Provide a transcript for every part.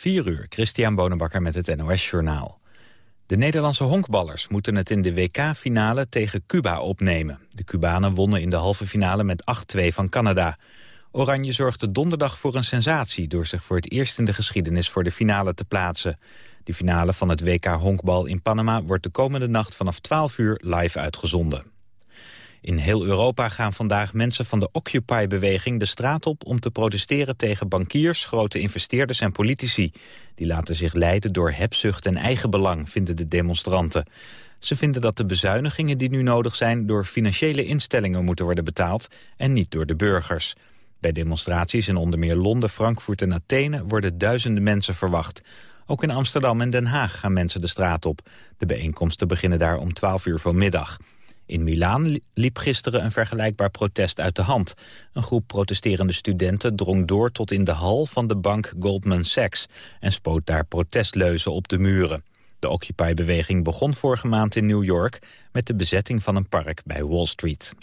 4 uur, Christian Bonenbakker met het NOS Journaal. De Nederlandse honkballers moeten het in de WK-finale tegen Cuba opnemen. De Cubanen wonnen in de halve finale met 8-2 van Canada. Oranje zorgde donderdag voor een sensatie... door zich voor het eerst in de geschiedenis voor de finale te plaatsen. De finale van het WK honkbal in Panama wordt de komende nacht vanaf 12 uur live uitgezonden. In heel Europa gaan vandaag mensen van de Occupy-beweging de straat op om te protesteren tegen bankiers, grote investeerders en politici. Die laten zich leiden door hebzucht en eigenbelang, vinden de demonstranten. Ze vinden dat de bezuinigingen die nu nodig zijn door financiële instellingen moeten worden betaald en niet door de burgers. Bij demonstraties in onder meer Londen, Frankfurt en Athene worden duizenden mensen verwacht. Ook in Amsterdam en Den Haag gaan mensen de straat op. De bijeenkomsten beginnen daar om 12 uur vanmiddag. In Milaan liep gisteren een vergelijkbaar protest uit de hand. Een groep protesterende studenten drong door tot in de hal van de bank Goldman Sachs... en spoot daar protestleuzen op de muren. De Occupy-beweging begon vorige maand in New York... met de bezetting van een park bij Wall Street.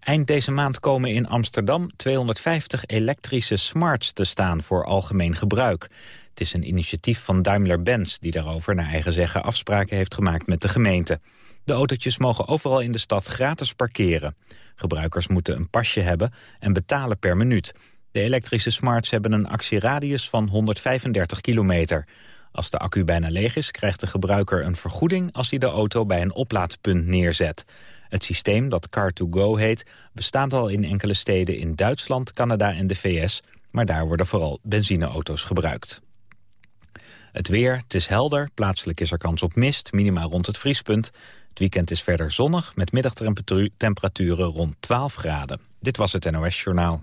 Eind deze maand komen in Amsterdam 250 elektrische smarts te staan voor algemeen gebruik. Het is een initiatief van Daimler-Benz die daarover naar eigen zeggen afspraken heeft gemaakt met de gemeente. De autootjes mogen overal in de stad gratis parkeren. Gebruikers moeten een pasje hebben en betalen per minuut. De elektrische smarts hebben een actieradius van 135 kilometer. Als de accu bijna leeg is, krijgt de gebruiker een vergoeding... als hij de auto bij een oplaadpunt neerzet. Het systeem, dat Car2Go heet, bestaat al in enkele steden in Duitsland, Canada en de VS... maar daar worden vooral benzineauto's gebruikt. Het weer, het is helder, plaatselijk is er kans op mist, minimaal rond het vriespunt. Het weekend is verder zonnig met middagtemperaturen rond 12 graden. Dit was het NOS Journaal.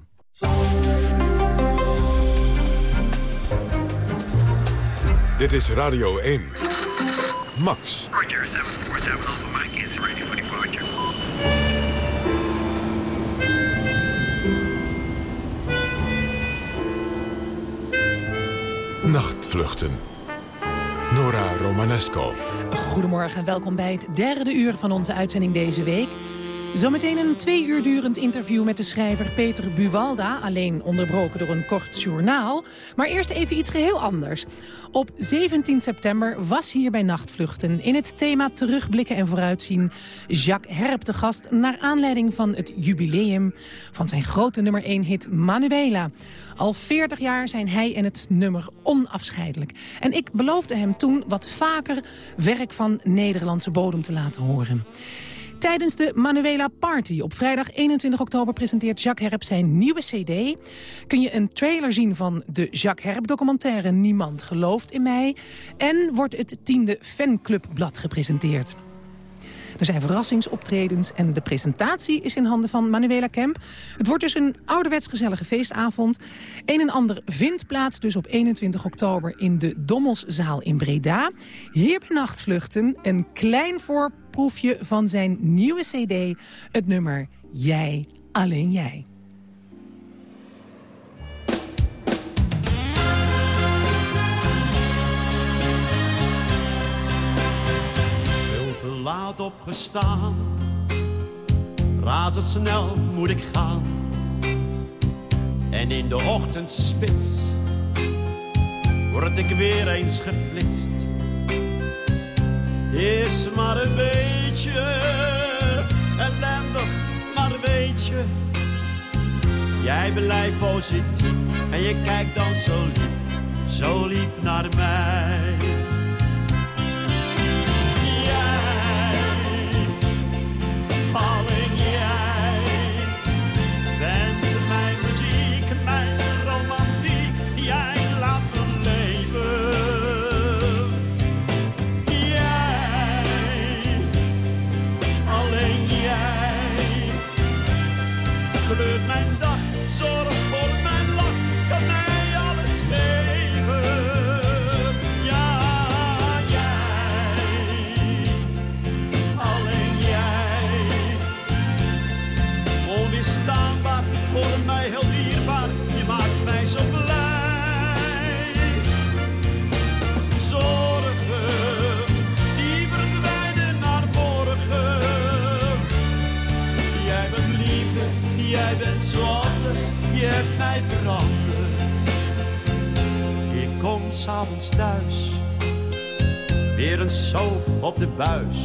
Dit is Radio 1. Max. Nachtvluchten. Nora Romanesco. Goedemorgen en welkom bij het derde uur van onze uitzending deze week. Zometeen een twee uur durend interview met de schrijver Peter Buwalda... alleen onderbroken door een kort journaal. Maar eerst even iets geheel anders. Op 17 september was hier bij Nachtvluchten in het thema Terugblikken en Vooruitzien... Jacques Herp de gast naar aanleiding van het jubileum... van zijn grote nummer 1 hit Manuela. Al 40 jaar zijn hij en het nummer onafscheidelijk. En ik beloofde hem toen wat vaker werk van Nederlandse bodem te laten horen. Tijdens de Manuela Party op vrijdag 21 oktober presenteert Jacques Herp zijn nieuwe cd. Kun je een trailer zien van de Jacques Herp documentaire Niemand gelooft in mij. En wordt het tiende fanclubblad gepresenteerd. Er zijn verrassingsoptredens en de presentatie is in handen van Manuela Kemp. Het wordt dus een ouderwets gezellige feestavond. Een en ander vindt plaats dus op 21 oktober in de Dommelszaal in Breda. Hier bij Nachtvluchten een klein voorproefje van zijn nieuwe cd. Het nummer Jij, alleen jij. Laat opgestaan. Razendsnel moet ik gaan. En in de ochtendspits word ik weer eens geflitst. Is maar een beetje ellendig, maar weet je. Jij blijft positief en je kijkt dan zo lief, zo lief naar mij. S'avonds thuis. Weer een soap op de buis.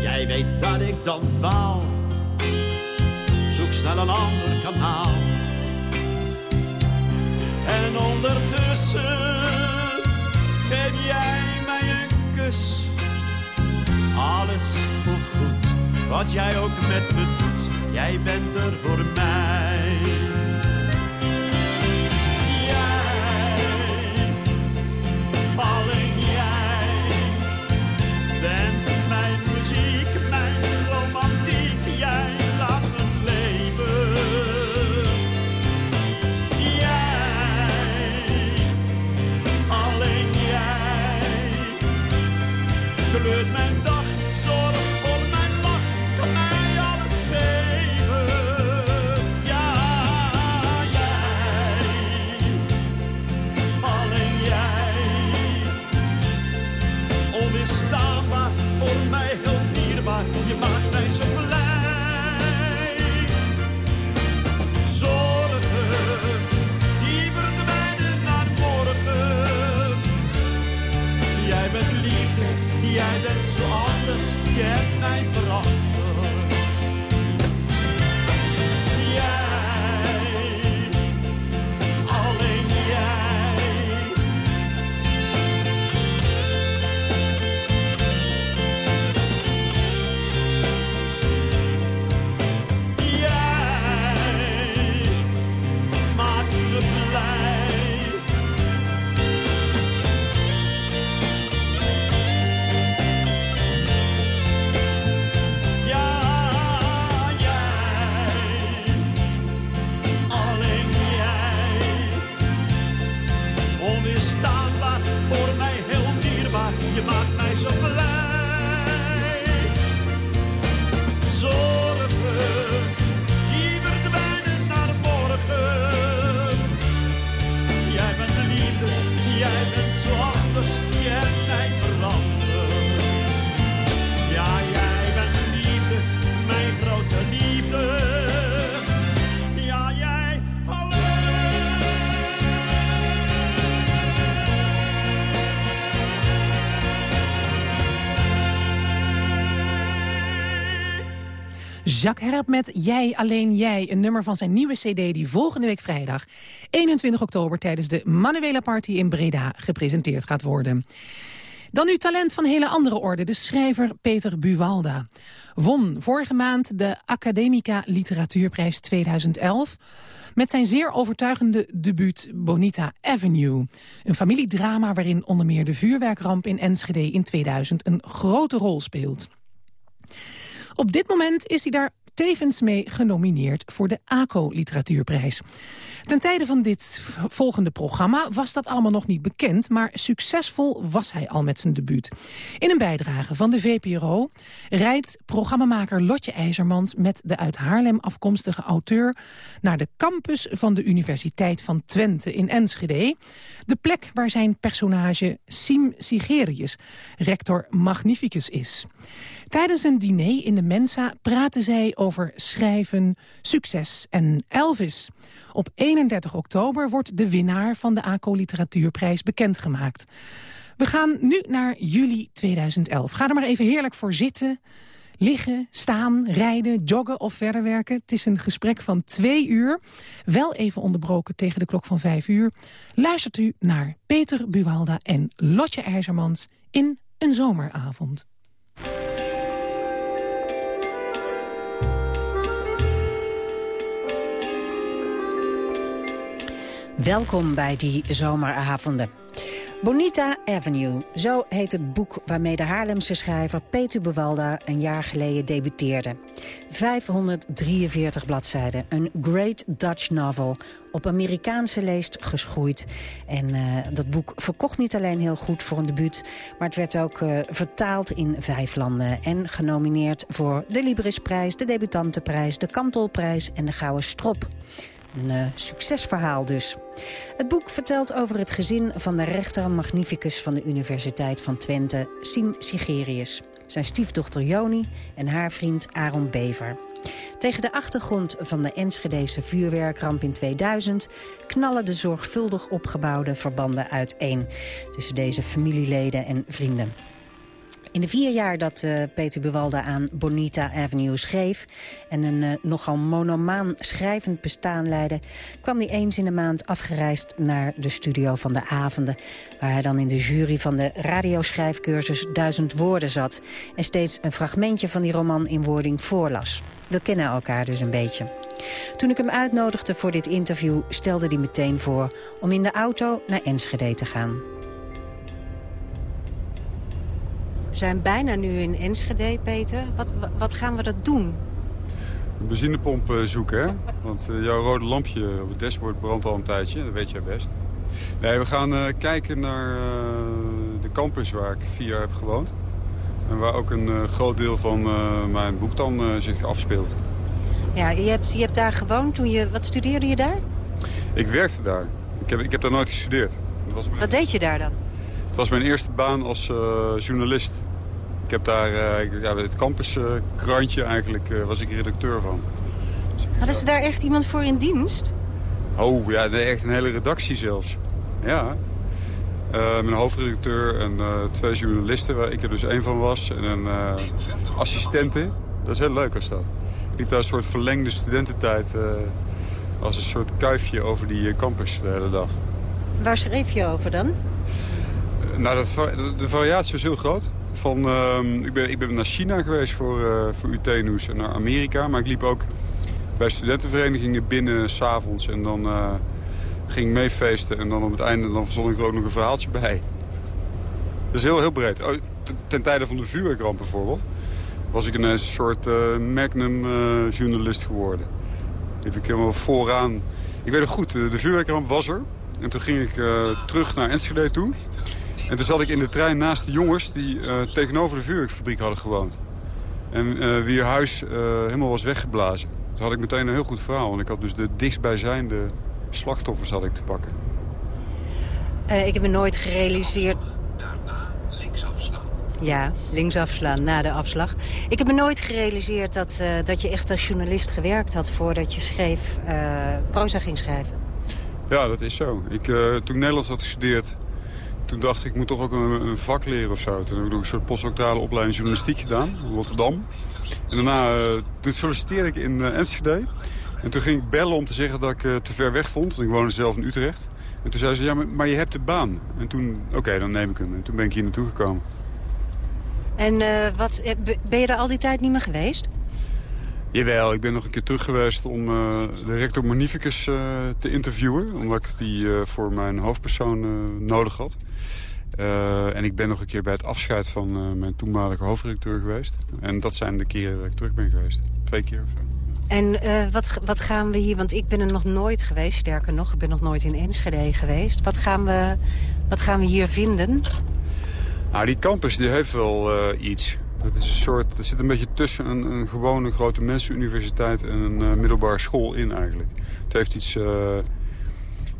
Jij weet dat ik dan baal. Zoek snel een ander kanaal. En ondertussen geef jij mij een kus. Alles voelt goed, wat jij ook met me doet. Jij bent er voor mij. Jacques Herp met Jij, Alleen Jij. Een nummer van zijn nieuwe cd die volgende week vrijdag... 21 oktober tijdens de Manuela Party in Breda gepresenteerd gaat worden. Dan nu talent van hele andere orde, de schrijver Peter Buwalda. Won vorige maand de Academica Literatuurprijs 2011 met zijn zeer overtuigende debuut Bonita Avenue. Een familiedrama waarin onder meer de vuurwerkramp in Enschede in 2000 een grote rol speelt. Op dit moment is hij daar tevens mee genomineerd voor de ACO Literatuurprijs. Ten tijde van dit volgende programma was dat allemaal nog niet bekend... maar succesvol was hij al met zijn debuut. In een bijdrage van de VPRO rijdt programmamaker Lotje IJzermans... met de uit Haarlem afkomstige auteur... naar de campus van de Universiteit van Twente in Enschede. De plek waar zijn personage Sim Sigerius, rector magnificus, is. Tijdens een diner in de Mensa praten zij over schrijven, succes en Elvis. Op 31 oktober wordt de winnaar van de ACO Literatuurprijs bekendgemaakt. We gaan nu naar juli 2011. Ga er maar even heerlijk voor zitten, liggen, staan, rijden, joggen of verder werken. Het is een gesprek van twee uur. Wel even onderbroken tegen de klok van vijf uur. Luistert u naar Peter Buwalda en Lotje IJzermans in een zomeravond. Welkom bij die zomeravonden. Bonita Avenue, zo heet het boek waarmee de Haarlemse schrijver Peter Bewalda een jaar geleden debuteerde. 543 bladzijden, een great Dutch novel, op Amerikaanse leest geschoeid. En uh, dat boek verkocht niet alleen heel goed voor een debuut... maar het werd ook uh, vertaald in vijf landen... en genomineerd voor de Librisprijs, de Debutantenprijs... de Kantelprijs en de Gouden Strop. Een uh, succesverhaal dus. Het boek vertelt over het gezin van de rechter magnificus van de Universiteit van Twente, Sim Sigerius. Zijn stiefdochter Joni en haar vriend Aaron Bever. Tegen de achtergrond van de Enschedese vuurwerkramp in 2000... knallen de zorgvuldig opgebouwde verbanden uiteen... tussen deze familieleden en vrienden. In de vier jaar dat uh, Peter Buwalda aan Bonita Avenue schreef... en een uh, nogal monomaan schrijvend bestaan leidde... kwam hij eens in de maand afgereisd naar de studio van de avonden... waar hij dan in de jury van de radioschrijfcursus Duizend Woorden zat... en steeds een fragmentje van die roman in wording voorlas. We kennen elkaar dus een beetje. Toen ik hem uitnodigde voor dit interview stelde hij meteen voor... om in de auto naar Enschede te gaan. We zijn bijna nu in Enschede, Peter. Wat, wat gaan we dat doen? Een benzinepomp zoeken, hè? Want uh, jouw rode lampje op het dashboard brandt al een tijdje. Dat weet jij best. Nee, we gaan uh, kijken naar uh, de campus waar ik vier jaar heb gewoond. En waar ook een groot deel van mijn boek dan zich afspeelt. Ja, je hebt, je hebt daar gewoond toen je... Wat studeerde je daar? Ik werkte daar. Ik heb, ik heb daar nooit gestudeerd. Was mijn... Wat deed je daar dan? Het was mijn eerste baan als journalist. Ik heb daar uh, ja, het campuskrantje eigenlijk, uh, was ik redacteur van. Dus Hadden ze daar echt iemand voor in dienst? Oh, ja, echt een hele redactie zelfs. Ja. mijn hoofdredacteur en twee journalisten, waar ik er dus één van was. En een assistente. Dat is heel leuk als dat. Ik liep daar een soort verlengde studententijd als een soort kuifje over die campus de hele dag. Waar schreef je over dan? Nou, dat, de variatie was heel groot. Van, uh, ik, ben, ik ben naar China geweest voor, uh, voor UT-nieuws en naar Amerika. Maar ik liep ook bij studentenverenigingen binnen s'avonds. En dan uh, ging ik meefeesten. En dan op het einde dan verzon ik er ook nog een verhaaltje bij. Dat is heel, heel breed. Oh, ten tijde van de vuurwerkramp bijvoorbeeld... was ik een soort uh, magnum-journalist geworden. Liep ik helemaal vooraan. Ik weet nog goed, de vuurwerkramp was er. En toen ging ik terug naar Enschede toe. En toen zat ik in de trein naast de jongens die uh, tegenover de vuurwerkfabriek hadden gewoond. En uh, wie huis uh, helemaal was weggeblazen. Toen had ik meteen een heel goed verhaal. Want ik had dus de dichtstbijzijnde slachtoffers had ik te pakken. ik heb me nooit gerealiseerd... Daarna links afslaan. Ja, links afslaan, na de afslag. Ik heb me nooit gerealiseerd dat, dat je echt als journalist gewerkt had... voordat je schreef, proza ging schrijven. Ja, dat is zo. Ik, toen ik Nederlands had gestudeerd toen dacht ik, ik moet toch ook een, vak leren of zo. Toen heb ik nog een soort postdoctorale opleiding journalistiek gedaan in Rotterdam. En daarna uh, solliciteerde ik in uh, Enschede. En toen ging ik bellen om te zeggen dat ik uh, te ver weg vond. Want ik woonde zelf in Utrecht. En toen zei ze, ja, maar, maar je hebt de baan. En toen, oké, dan neem ik hem. En toen ben ik hier naartoe gekomen. En wat, ben je er al die tijd niet meer geweest? Jawel, ik ben nog een keer terug geweest om uh, de rector Magnificus uh, te interviewen. Omdat ik die uh, voor mijn hoofdpersoon nodig had. en ik ben nog een keer bij het afscheid van mijn toenmalige hoofdredacteur geweest. En dat zijn de keren dat ik terug ben geweest. Twee keer of zo. En wat, wat gaan we hier, want ik ben er nog nooit geweest. Sterker nog, ik ben nog nooit in Enschede geweest. Wat gaan we, wat gaan we hier vinden? Nou, die campus die heeft wel iets. Het, is een soort, zit een beetje tussen een, een gewone grote mensenuniversiteit en een uh, middelbare school in eigenlijk. Het heeft iets, uh,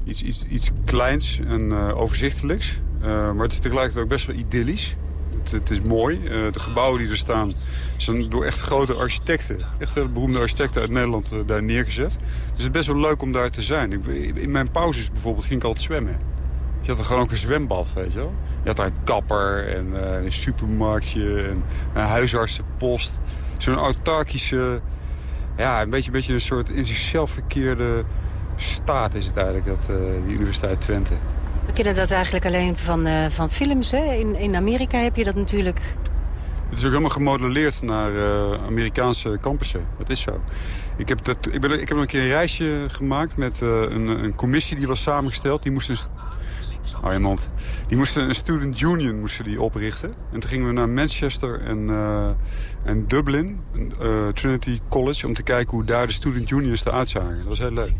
iets, iets, iets kleins en uh, overzichtelijks. maar het is tegelijkertijd ook best wel idyllisch. Het, het is mooi. de gebouwen die er staan zijn door echt grote architecten. Echt beroemde architecten uit Nederland daar neergezet. Dus het is best wel leuk om daar te zijn. Ik, in mijn pauzes bijvoorbeeld ging ik altijd zwemmen. Je had er gewoon ook een zwembad, weet je wel. Je had daar een kapper en uh, een supermarktje en een huisartsenpost. Zo'n autarkische, ja, een beetje, een beetje een soort in zichzelf verkeerde staat is het eigenlijk, dat, uh, die Universiteit Twente. We kennen dat eigenlijk alleen van, uh, van films. Hè? In, in Amerika heb je dat natuurlijk... Het is ook helemaal gemodelleerd naar Amerikaanse campussen. Dat is zo. Ik heb, dat, ik, ben, ik heb nog een keer een reisje gemaakt met een, een commissie die was samengesteld. Die moest een hou je mond. Die moesten een student union moesten die oprichten. En toen gingen we naar Manchester en, uh, en Dublin, uh, Trinity College... om te kijken hoe daar de student unions eruit zagen. Dat was heel leuk.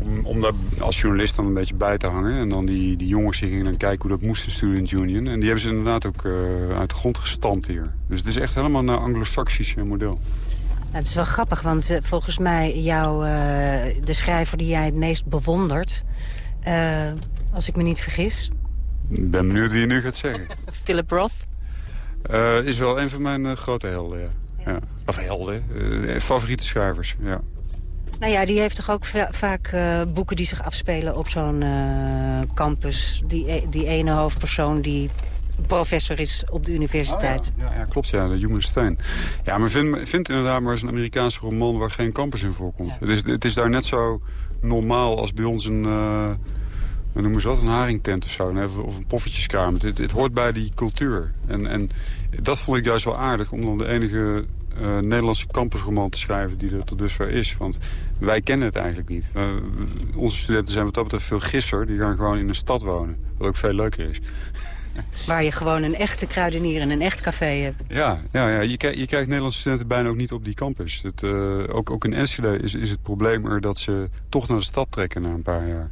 Om, om daar als journalist dan een beetje bij te hangen. En dan die, die jongens die gingen dan kijken hoe dat moest, een student union. En die hebben ze inderdaad ook uh, uit de grond gestampt hier. Dus het is echt helemaal een anglo-saxisch model. het is wel grappig, want volgens mij jou, de schrijver die jij het meest bewondert... Uh, als ik me niet vergis. Ik ben benieuwd wie je nu gaat zeggen. Philip Roth? Uh, is wel een van mijn uh, grote helden, ja. ja. Of helden, uh, favoriete schrijvers, ja. Nou ja, die heeft toch ook vaak uh, boeken die zich afspelen op zo'n uh, campus. Die, e-, die ene hoofdpersoon die professor is op de universiteit. Oh ja. Ja, ja. klopt, ja, de Human Stein. Ja, maar vind, vind inderdaad maar eens een Amerikaanse roman waar geen campus in voorkomt. Het, is, het is daar net zo normaal als bij ons een... Uh, we noemen ze dat, een haringtent of zo. Of een poffertjeskraam. Het, het, hoort bij die cultuur. En, en dat vond ik juist wel aardig. Om dan de enige uh, Nederlandse campusroman te schrijven die er tot dusver is. Want wij kennen het eigenlijk niet. Uh, onze studenten zijn wat dat betreft veel gisser. Die gaan gewoon in een stad wonen. Wat ook veel leuker is. Waar je gewoon een echte kruidenier en een echt café hebt. Ja, ja, ja. Je, je krijgt Nederlandse studenten bijna ook niet op die campus. Het, uh, ook, ook in Enschede is, is het probleem er dat ze toch naar de stad trekken na een paar jaar.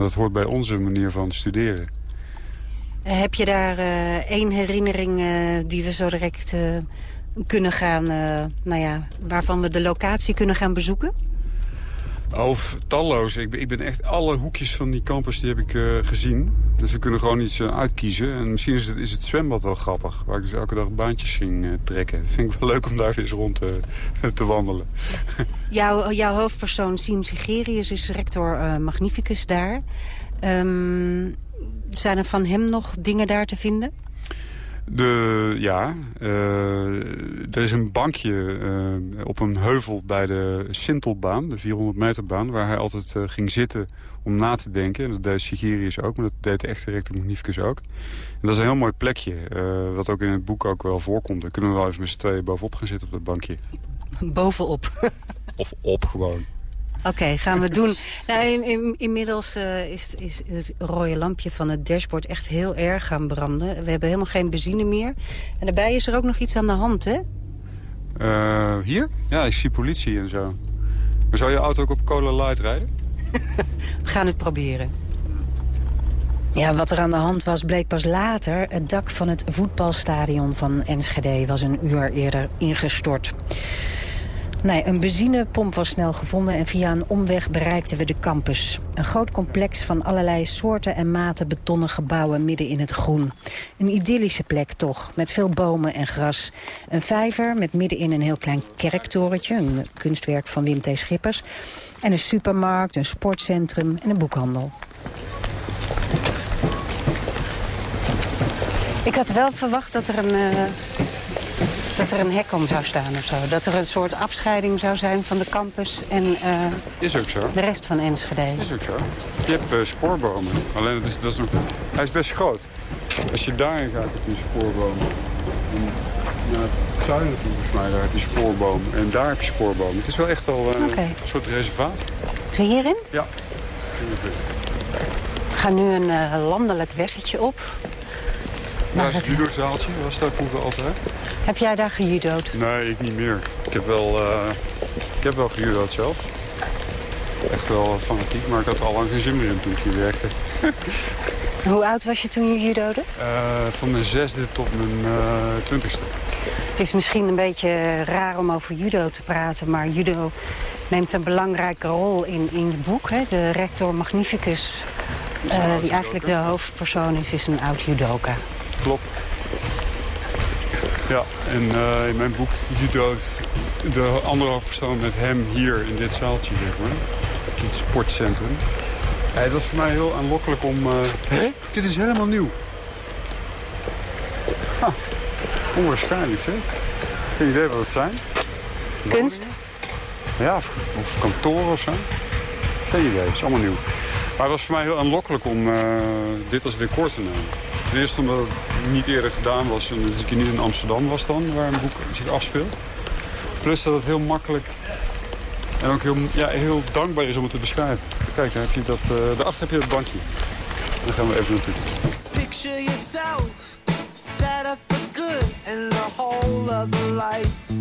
Dat hoort bij onze manier van studeren. Heb je daar uh, één herinnering uh, die we zo direct kunnen gaan... nou ja, waarvan we de locatie kunnen gaan bezoeken? Of talloos. Ik ben, ik ben echt alle hoekjes van die campus die heb ik uh, gezien. Dus we kunnen gewoon iets uh, uitkiezen. En misschien is het, is het zwembad wel grappig. Waar ik dus elke dag baantjes ging uh, trekken. Dat vind ik wel leuk om daar eens rond te wandelen. Jouw, jouw hoofdpersoon Siem Sigerius is rector Magnificus daar. Um, zijn er van hem nog dingen daar te vinden? De, ja, uh, er is een bankje uh, op een heuvel bij de Sintelbaan, de 400 meter baan... waar hij altijd uh, ging zitten om na te denken. En dat deed Sigirius ook, maar dat deed de echte rector Magnificus ook. En dat is een heel mooi plekje, wat ook in het boek ook wel voorkomt. Daar kunnen we wel even met z'n tweeën bovenop gaan zitten op dat bankje. Bovenop? of op gewoon. Oké, gaan we doen. Nou, in, inmiddels uh, is, is, het rode lampje van het dashboard echt heel erg gaan branden. We hebben helemaal geen benzine meer. En daarbij is er ook nog iets aan de hand, hè? Uh, hier? Ja, ik zie politie en zo. Maar zou je auto ook op cola light rijden? we gaan het proberen. Ja, wat er aan de hand was bleek pas later. Het dak van het voetbalstadion van Enschede was een uur eerder ingestort. Nee, een benzinepomp was snel gevonden en via een omweg bereikten we de campus. Een groot complex van allerlei soorten en maten betonnen gebouwen midden in het groen. Een idyllische plek toch, met veel bomen en gras. Een vijver met middenin een heel klein kerktorentje, een kunstwerk van Wim T. Schippers. En een supermarkt, een sportcentrum en een boekhandel. Ik had wel verwacht dat er een... Uh dat er een hek om zou staan of zo. Dat er een soort afscheiding zou zijn van de campus en uh, is ook zo. de rest van Enschede. Is ook zo. Je hebt uh, spoorbomen. Alleen dat is, dat is hij is best groot. Als je daarin gaat, heb je spoorbomen. En naar het zuiden volgens mij, daar heb je spoorbomen. En daar heb je spoorbomen. Het is wel echt al uh, okay. een soort reservaat. Is hierin? Ja. We gaan nu een landelijk weggetje op. Daar is het judo-zaaltje, was daar vroeger altijd. Heb jij daar gejudo'd? Nee, ik niet meer. Ik heb wel, uh, ik heb wel gejudo'd zelf. Echt wel fanatiek, maar ik had er al lang geen zin meer in toen ik hier werkte. Hoe oud was je toen je judo'de? Uh, van mijn zesde tot mijn uh, twintigste. Het is misschien een beetje raar om over judo te praten, maar judo neemt een belangrijke rol in, in je boek. Hè? De rector Magnificus, uh, die eigenlijk de hoofdpersoon is, is een oud judoka. Klopt. Ja, en uh, in mijn boek judo's de andere hoofdpersoon met hem hier in dit zaaltje, zeg maar. Het sportcentrum. Ja, dat was voor mij heel aanlokkelijk om... Uh... Hé? Dit is helemaal nieuw. Ha, onwaarschijnlijk, zeg. Geen idee wat het zijn. Kunst? Ja, of, of kantoor of zo. Geen idee, het is allemaal nieuw. Maar het was voor mij heel aanlokkelijk om uh, dit als decor te nemen. Ten eerste omdat het niet eerder gedaan was en dat ik niet in Amsterdam was dan, waar een boek zich afspeelt. Plus dat het heel makkelijk en ook heel, ja, heel dankbaar is om het te beschrijven. Kijk, heb je dat, uh, daarachter heb je het bankje. Dan gaan we even naartoe. Picture yourself, set up for good and the whole of life.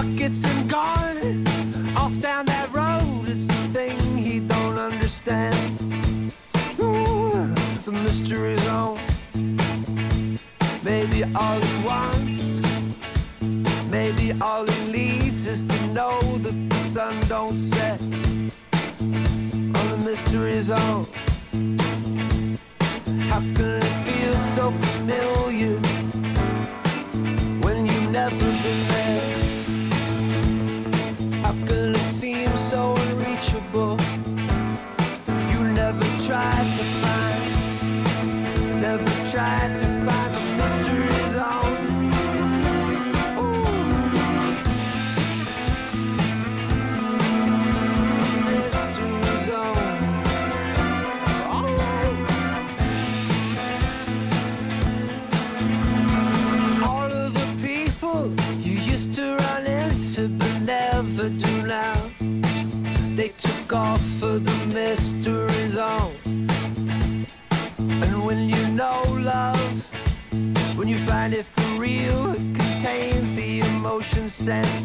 Gets him going off down that road is the thing he don't understand. Ooh, the mystery zone. Maybe all he wants, maybe all he needs is to know that the sun don't set on the mystery zone. and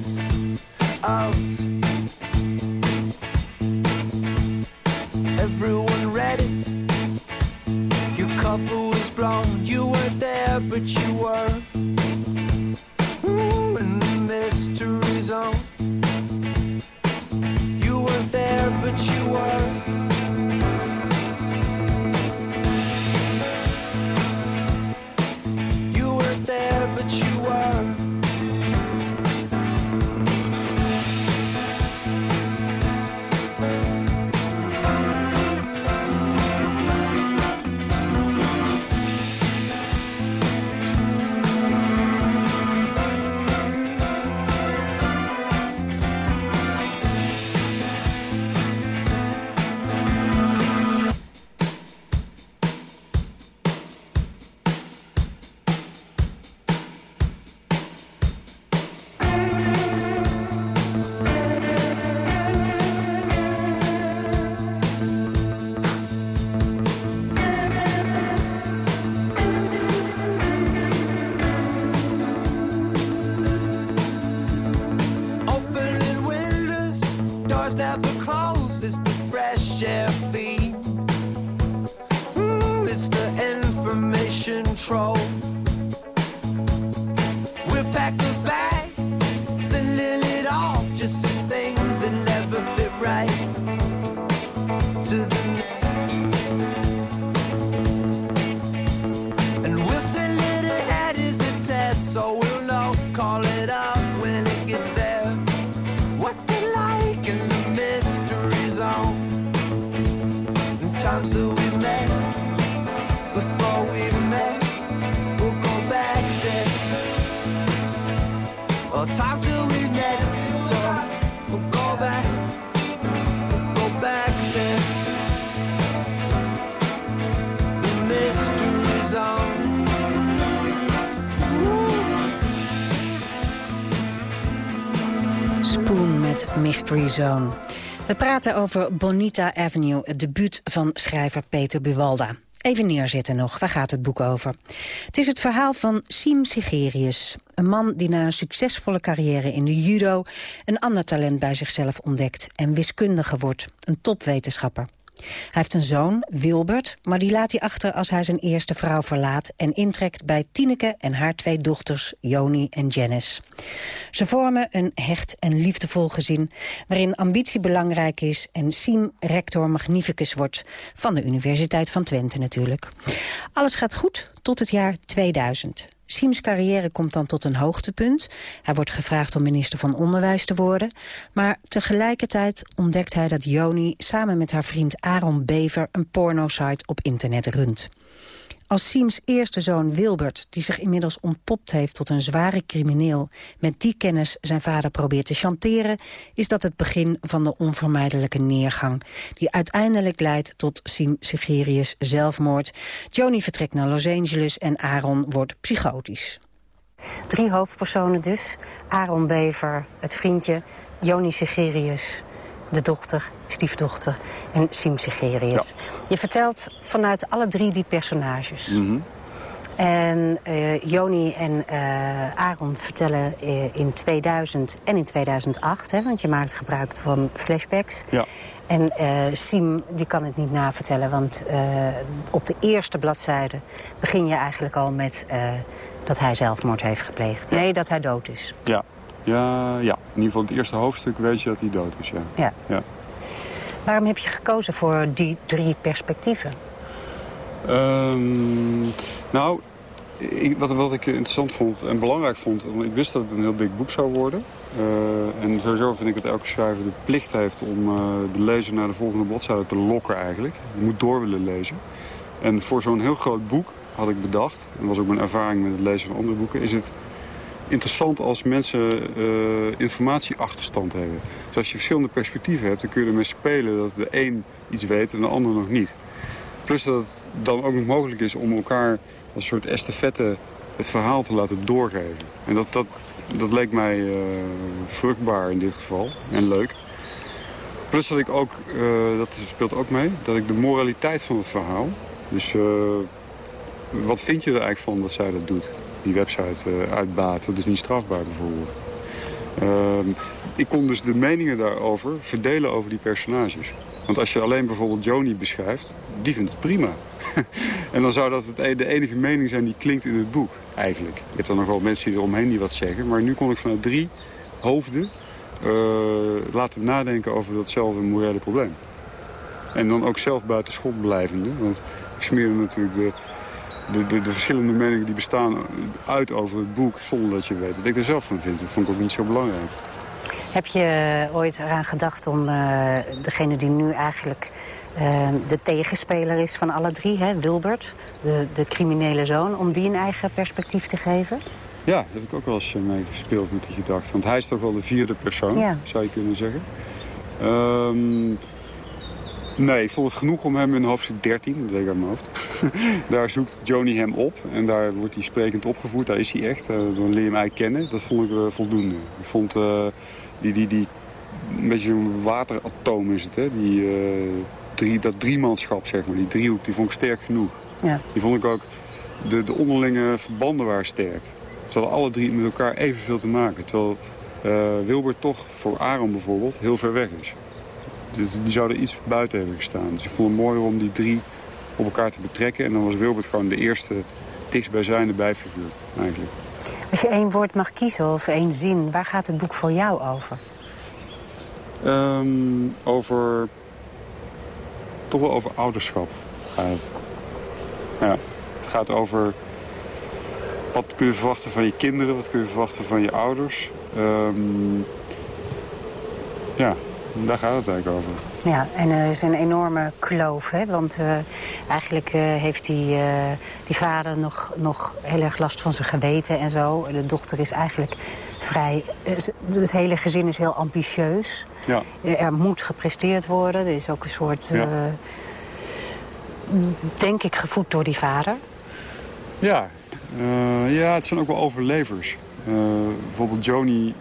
We praten over Bonita Avenue, het debuut van schrijver Peter Buwalda. Even neerzetten nog, waar gaat het boek over? Het is het verhaal van Siem Sigerius. Een man die na een succesvolle carrière in de judo... een ander talent bij zichzelf ontdekt en wiskundige wordt. Een topwetenschapper. Hij heeft een zoon, Wilbert, maar die laat hij achter als hij zijn eerste vrouw verlaat... en intrekt bij Tineke en haar twee dochters, Joni en Janice. Ze vormen een hecht en liefdevol gezin... waarin ambitie belangrijk is en Siem rector magnificus wordt... van de Universiteit van Twente natuurlijk. Alles gaat goed tot het jaar 2000. Siems carrière komt dan tot een hoogtepunt. Hij wordt gevraagd om minister van Onderwijs te worden. Maar tegelijkertijd ontdekt hij dat Joni samen met haar vriend Aaron Bever... een pornosite op internet runt. Als Siems eerste zoon Wilbert, die zich inmiddels ontpopt heeft tot een zware crimineel, met die kennis zijn vader probeert te chanteren, is dat het begin van de onvermijdelijke neergang, die uiteindelijk leidt tot Siem Sigerius zelfmoord. Joni vertrekt naar Los Angeles en Aaron wordt psychotisch. Drie hoofdpersonen dus. Aaron Bever, het vriendje, Joni Sigerius de dochter, stiefdochter en Siem Sigerius. Je vertelt vanuit alle drie die personages. Mhm. En eh, Joni en eh, Aaron vertellen eh, in 2000 en in 2008... Hè, want je maakt gebruik van flashbacks. Ja. En Siem die kan het niet navertellen, want op de eerste bladzijde... begin je eigenlijk al met dat hij zelfmoord heeft gepleegd. Nee, dat hij dood is. Ja. Ja, ja. In ieder geval het eerste hoofdstuk weet je dat hij dood is, ja. Ja. ja. Waarom heb je gekozen voor die drie perspectieven? Ehm, nou, ik, wat, wat ik interessant vond en belangrijk vond... want ik wist dat het een heel dik boek zou worden. Eh, en sowieso vind ik dat elke schrijver de plicht heeft... om eh, de lezer naar de volgende bladzijde te lokken eigenlijk. Je moet door willen lezen. En voor zo'n heel groot boek had ik bedacht... en was ook mijn ervaring met het lezen van andere boeken... is het interessant als mensen eh, informatieachterstand hebben. Dus als je verschillende perspectieven hebt... dan kun je ermee spelen dat de een iets weet en de ander nog niet. Plus dat het dan ook nog mogelijk is om elkaar als een soort estafette het verhaal te laten doorgeven. En dat, dat, dat leek mij eh, vruchtbaar in dit geval en leuk. Plus dat ik ook, eh, dat speelt ook mee, dat ik de moraliteit van het verhaal... dus wat vind je er eigenlijk van dat zij dat doet? Die website uitbaat, dat is niet strafbaar bijvoorbeeld. Ehm, ik kon dus de meningen daarover verdelen over die personages. Want als je alleen bijvoorbeeld Joni beschrijft, die vindt het prima. en dan zou dat het, e- de enige mening zijn die klinkt in het boek, eigenlijk. Je hebt dan nog wel mensen die eromheen die wat zeggen. Maar nu kon ik vanuit drie hoofden eh, laten nadenken over datzelfde morele probleem. En dan ook zelf buiten schot blijvende. Want ik smeerde natuurlijk de, de, de, de verschillende meningen die bestaan uit over het boek... zonder dat je weet wat ik er zelf van vind. Dat vond ik ook niet zo belangrijk. Heb je ooit eraan gedacht om eh, degene die nu eigenlijk eh, de tegenspeler is van alle drie, hè, Wilbert, de, de criminele zoon, om die een eigen perspectief te geven? Ja, daar heb ik ook wel eens eh, mee gespeeld met die gedachte. Want hij is toch wel de vierde persoon, Ja. zou je kunnen zeggen. Ehm, nee, ik vond het genoeg om hem in hoofdstuk 13, dat weet ik uit mijn hoofd. daar zoekt Joni hem op en daar wordt hij sprekend opgevoerd. Daar is hij echt, eh, dan leer je hem eigenlijk kennen. Dat vond ik eh, voldoende. Ik vond eh, die, die, die, een beetje een wateratoom is het, hè? Die, drie, dat driemanschap, zeg maar, die driehoek, die vond ik sterk genoeg. Ja. Die vond ik ook, de, de onderlinge verbanden waren sterk. Ze hadden alle drie met elkaar evenveel te maken. Terwijl Wilbert toch voor Aaron bijvoorbeeld heel ver weg is. Die zouden iets buiten hebben gestaan. Dus ik vond het mooier om die drie op elkaar te betrekken. En dan was Wilbert gewoon de eerste dichtstbijzijnde bijfiguur eigenlijk. Als je één woord mag kiezen of één zin, waar gaat het boek voor jou over? Ehm, over... Toch wel over ouderschap gaat het. Ja, het gaat over... Wat kun je verwachten van je kinderen? Wat kun je verwachten van je ouders? Ehm, ja, daar gaat het eigenlijk over. Ja, en er is een enorme kloof, hè? want eh, eigenlijk eh, heeft die, eh, die vader nog, nog heel erg last van zijn geweten en zo. De dochter is eigenlijk vrij... het hele gezin is heel ambitieus. Ja, Er moet gepresteerd worden. Er is ook een soort, Ja. denk ik, gevoed door die vader. ja. Ja het zijn ook wel overlevers. Bijvoorbeeld Joni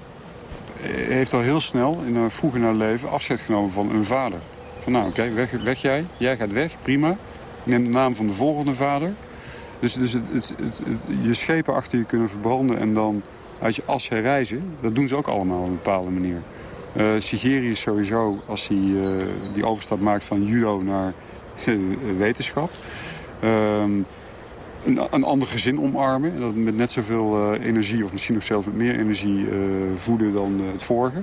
heeft al heel snel in haar vroeg leven afscheid genomen van een vader. Van nou oké, weg, weg jij, jij gaat weg, prima. Ik neem de naam van de volgende vader. Dus, dus het, het, je schepen achter je kunnen verbranden en dan uit je as herreizen. Dat doen ze ook allemaal op een bepaalde manier. Eh Sigerius sowieso, als hij eh, die overstap maakt van judo naar eh, wetenschap. Ehm, een, een ander gezin omarmen. En dat met net zoveel eh, energie, of misschien nog zelfs met meer energie, eh, voeden dan eh, het vorige.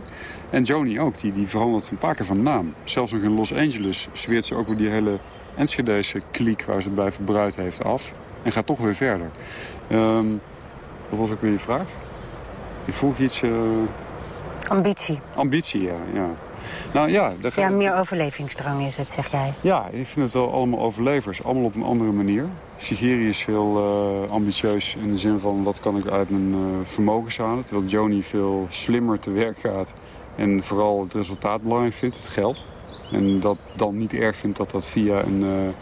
En Joni ook, die, die verandert een paar keer van naam. Zelfs nog in Los Angeles zweert ze ook weer die hele Enschedese kliek waar ze bij verbruid heeft af. En gaat toch weer verder. Ehm wat was ook weer je vraag? Je vroeg iets... Ambitie. ambitie, ja. ja. Nou ja, daar Ja, gaat- meer overlevingsdrang is het, zeg jij. ja, ik vind het wel allemaal overlevers. Allemaal op een andere manier. Sigeri is heel eh, ambitieus in de zin van wat kan ik uit mijn eh, vermogens halen. Terwijl Joni veel slimmer te werk gaat. En vooral het resultaat belangrijk vindt, het geld. En dat dan niet erg vindt dat dat via een, eh,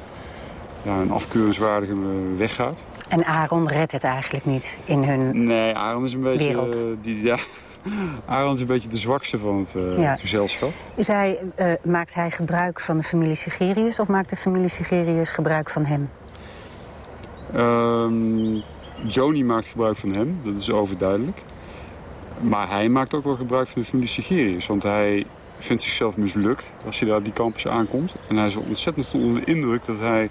ja, een afkeurenswaardige weg gaat. En Aaron redt het eigenlijk niet in hun... Nee, Aaron is een beetje... Wereld. die, ja, Aaron is een beetje de zwakste van het eh, Ja. gezelschap. Is hij, eh, maakt hij gebruik van de familie Sigerius... of maakt de familie Sigerius gebruik van hem? Ehm Joni maakt gebruik van hem, dat is overduidelijk. Maar hij maakt ook wel gebruik van de familie Sigerius. Want hij vindt zichzelf mislukt als hij daar op die campus aankomt. En hij is ontzettend onder de indruk dat hij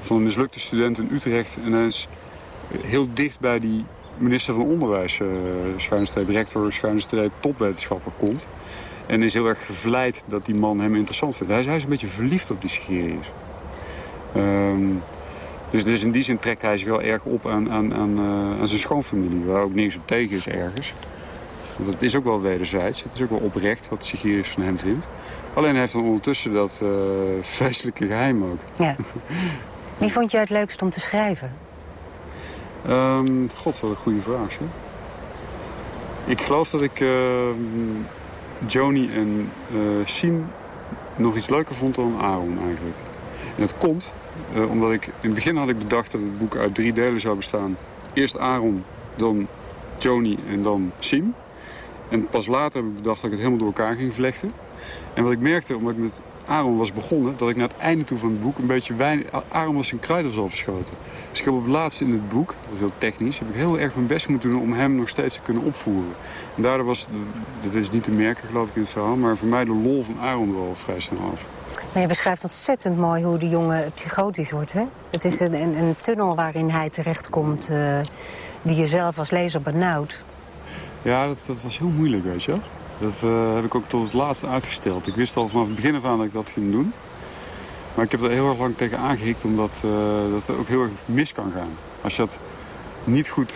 van een mislukte student in Utrecht... ineens heel dicht bij die minister van Onderwijs, uh, rector, schuine streep topwetenschapper komt. En is heel erg gevleid dat die man hem interessant vindt. Hij is, hij is een beetje verliefd op die Sigerius. Ehm dus, dus in die zin trekt hij zich wel erg op aan, aan, aan, uh, aan zijn schoonfamilie. Waar ook niks op tegen is ergens. Want het is ook wel wederzijds. Het is ook wel oprecht wat Sigerius van hem vindt. Alleen hij heeft dan ondertussen dat uh, vreselijke geheim ook. Ja. Wie vond je het leukst om te schrijven? Um, God, wat een goede vraag. Ik geloof dat ik uh, Joni en uh, Siem nog iets leuker vond dan Aaron eigenlijk. En dat komt uh, omdat ik... In het begin had ik bedacht dat het boek uit drie delen zou bestaan. Eerst Aaron, dan Joni en dan Siem. En pas later heb ik bedacht dat ik het helemaal door elkaar ging vlechten. En wat ik merkte, omdat ik met Aaron was begonnen... dat ik naar het einde toe van het boek een beetje weinig... Aaron was zijn kruid was al verschoten. Dus ik heb op het laatste in het boek, dat is heel technisch... heb ik heel erg mijn best moeten doen om hem nog steeds te kunnen opvoeren. En daardoor was, dat is niet te merken geloof ik in het verhaal... maar voor mij de lol van Aaron wel vrij snel af. Maar je beschrijft ontzettend mooi hoe die jongen psychotisch wordt, hè? Het is een, een, een tunnel waarin hij terechtkomt... Uh, die je zelf als lezer benauwt. Ja, dat, dat was heel moeilijk, weet je wel. Dat uh, heb ik ook tot het laatste uitgesteld. Ik wist al vanaf het begin af aan dat ik dat ging doen. Maar ik heb er heel erg lang tegen aangehikt, omdat uh, dat er ook heel erg mis kan gaan. Als je dat niet goed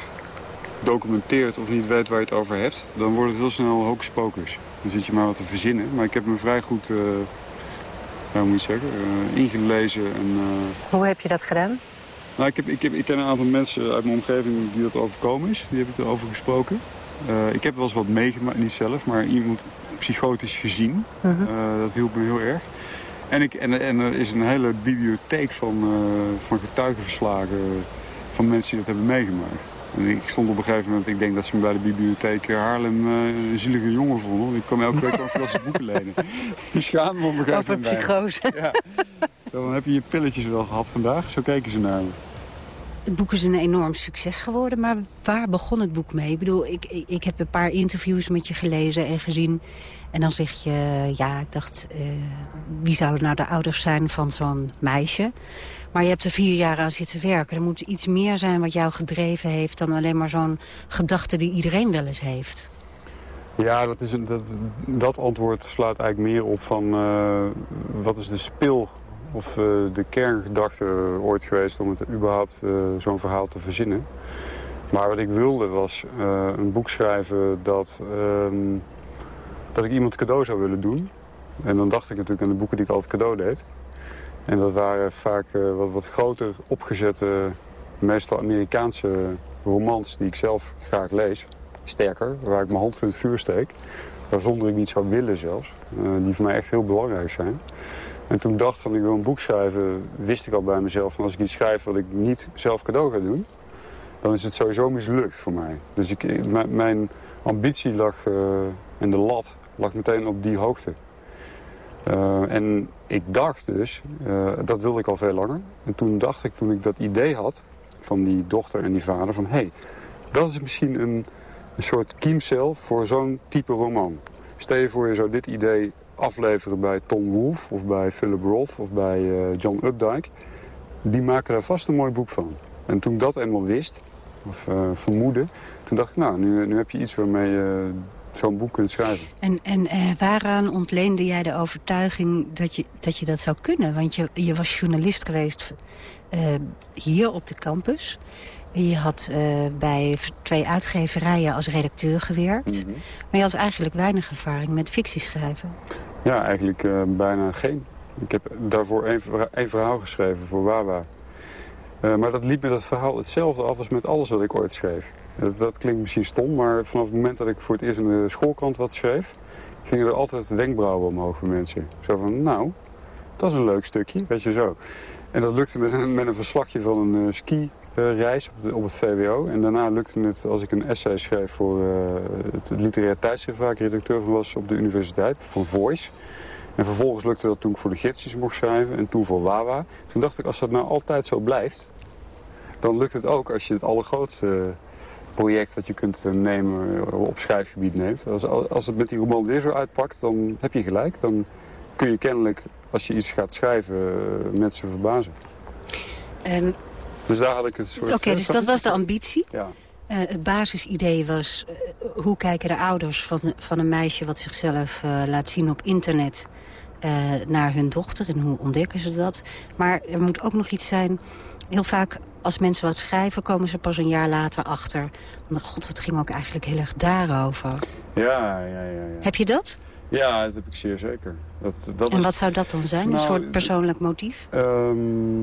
documenteert of niet weet waar je het over hebt... dan wordt het heel snel hocus pocus. Dan zit je maar wat te verzinnen. Maar ik heb me vrij goed, uh, hoe moet je zeggen, ingelezen. En, Hoe heb je dat gedaan? Nou, ik, heb, ik, heb, ik ken een aantal mensen uit mijn omgeving die dat overkomen is. Die heb ik erover gesproken. Uh, ik heb wel eens wat meegemaakt, niet zelf, maar iemand psychotisch gezien. Uh -huh. uh, dat hielp me heel erg. En, ik, en, en er is een hele bibliotheek van, uh, van getuigenverslagen van mensen die dat hebben meegemaakt. En ik stond op een gegeven moment, ik denk dat ze me bij de bibliotheek Haarlem een zielige jongen vonden. Ik kwam elke week over losse boeken lenen. Die schaamde me op een gegeven Over moment. psychose. Ja. Dan heb je je pilletjes wel gehad vandaag. Zo keken ze naar me. Het boek is een enorm succes geworden, maar waar begon het boek mee? Ik bedoel, ik, ik, heb een paar interviews met je gelezen en gezien. En dan zeg je, ja, ik dacht, uh, wie zouden nou de ouders zijn van zo'n meisje? Maar je hebt er vier jaar aan zitten werken. Er moet iets meer zijn wat jou gedreven heeft... dan alleen maar zo'n gedachte die iedereen wel eens heeft. Ja, dat, is dat, dat antwoord slaat eigenlijk meer op van... Uh, wat is de spil of uh, de kerngedachte ooit geweest... om het überhaupt uh, zo'n verhaal te verzinnen. Maar wat ik wilde was een boek schrijven dat, dat ik iemand cadeau zou willen doen. En dan dacht ik natuurlijk aan de boeken die ik altijd cadeau deed. En dat waren vaak wat, wat groter opgezette, meestal Amerikaanse romans... die ik zelf graag lees. Sterker, waar ik mijn hand voor het vuur steek. Waar zonder ik niet zou willen zelfs. die voor mij echt heel belangrijk zijn. En toen dacht van ik wil een boek schrijven, wist ik al bij mezelf... van als ik iets schrijf wat ik niet zelf cadeau ga doen... dan is het sowieso mislukt voor mij. Dus ik, mijn ambitie lag uh, en de lat lag meteen op die hoogte. Uh, en ik dacht dus, dat wilde ik al veel langer. En toen dacht ik, toen ik dat idee had van die dochter en die vader... van hé, hey, dat is misschien een, een soort kiemcel voor zo'n type roman. Stel je voor je zou dit idee afleveren bij Tom Wolfe of bij Philip Roth of bij uh, John Updike. Die maken daar vast een mooi boek van. En toen ik dat eenmaal wist, of uh, vermoedde, toen dacht ik, nou, nu, heb je iets waarmee je zo'n boek kunt schrijven. En, en uh, waaraan ontleende jij de overtuiging dat je dat, je dat zou kunnen? Want je, je was journalist geweest hier op de campus. Je had uh, bij twee uitgeverijen als redacteur gewerkt. Mm -hmm. Maar je had eigenlijk weinig ervaring met fictieschrijven. Ja, eigenlijk uh, bijna geen. Ik heb daarvoor één, één verhaal geschreven voor Wawa. Uh, maar dat liep met dat verhaal hetzelfde af als met alles wat ik ooit schreef. Dat, dat, klinkt misschien stom, maar vanaf het moment dat ik voor het eerst in de schoolkrant wat schreef... gingen er altijd wenkbrauwen omhoog bij mensen. Zo van, nou, dat is een leuk stukje, weet je zo. En dat lukte met, met een verslagje van een ski reis op, de- op het VWO. En daarna lukte het als ik een essay schreef voor eh, het literaire tijdschrift... waar ik redacteur van was op de universiteit, van Voice. En vervolgens lukte dat toen ik voor de gids mocht schrijven en toen voor Wawa. Toen dacht ik, als dat nou altijd zo blijft... dan lukt het ook als je het allergrootste project wat je kunt eh, nemen eh, op schrijfgebied neemt. Als, als het met die roman weer zo uitpakt, dan heb je gelijk. Dan kun je kennelijk, als je iets gaat schrijven, eh, mensen verbazen. Ehm, Dus daar had ik het soort... Oké, dus dat was de ambitie. Ja. Eh, het basisidee was, eh, hoe kijken de ouders van, van een meisje... wat zichzelf eh, laat zien op internet eh, naar hun dochter... en hoe ontdekken ze dat. Maar er moet ook nog iets zijn... Heel vaak als mensen wat schrijven, komen ze pas een jaar later achter. Maar God, het ging ook eigenlijk heel erg daarover. Ja, ja, ja, ja. Heb je dat? Ja, dat heb ik zeer zeker. Dat, dat En is, wat zou dat dan zijn? Een Nou, soort persoonlijk motief? Ehm,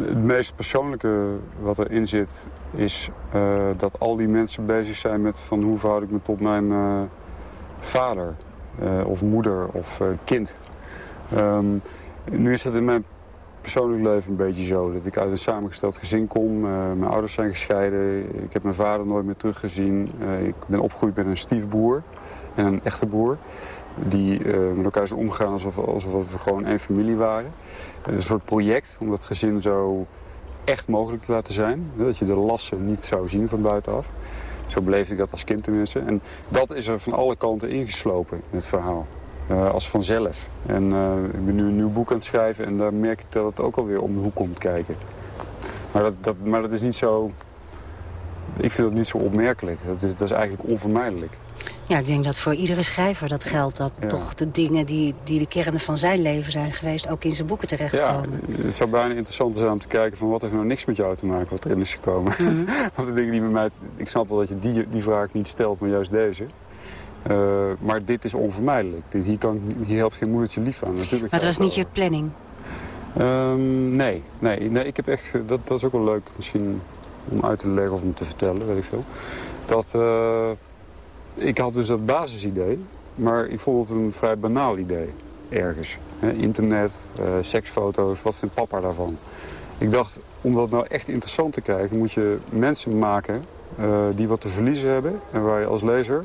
het meest persoonlijke wat erin zit... is eh, dat al die mensen bezig zijn met... van hoe verhoud ik me tot mijn eh, vader eh, of moeder of kind. Ehm, nu is het in mijn persoonlijk leven een beetje zo. Dat ik uit een samengesteld gezin kom. Mijn ouders zijn gescheiden. Ik heb mijn vader nooit meer teruggezien. Ik ben opgegroeid met een stiefbroer en een echte broer. Die met elkaar zijn omgegaan alsof, alsof we gewoon één familie waren. Een soort project om dat gezin zo echt mogelijk te laten zijn. Dat je de lassen niet zou zien van buitenaf. Zo beleefde ik dat als kind tenminste. En dat is er van alle kanten ingeslopen in het verhaal. Eh, als vanzelf. En eh, ik ben nu een nieuw boek aan het schrijven en daar merk ik dat het ook alweer om de hoek komt kijken. Maar dat, dat, maar dat is niet zo... Ik vind dat niet zo opmerkelijk. Is, dat is eigenlijk onvermijdelijk. Ja, ik denk dat voor iedere schrijver dat geldt. Dat Ja. toch de dingen die, die de kern van zijn leven zijn geweest... ook in zijn boeken Ja, terechtkomen. het zou bijna interessant zijn om te kijken van wat heeft nou niks met jou te maken wat erin is gekomen. Want de dingen die bij mij... Ik snap wel dat je die, die vraag niet stelt, maar juist deze. Eh, maar dit is onvermijdelijk. Dit, hier, kan, hier helpt geen moedertje lief aan. Natuurlijk Maar het was niet je planning. Ehm, nee, nee, nee, ik heb echt... Dat, dat is ook wel leuk misschien om uit te leggen of om te vertellen, weet ik veel. Dat... eh, ik had dus dat basisidee, maar ik vond het een vrij banaal idee. Ergens. Internet, eh, seksfoto's, wat vindt papa daarvan? Ik dacht, om dat nou echt interessant te krijgen... moet je mensen maken eh, die wat te verliezen hebben... en waar je als lezer,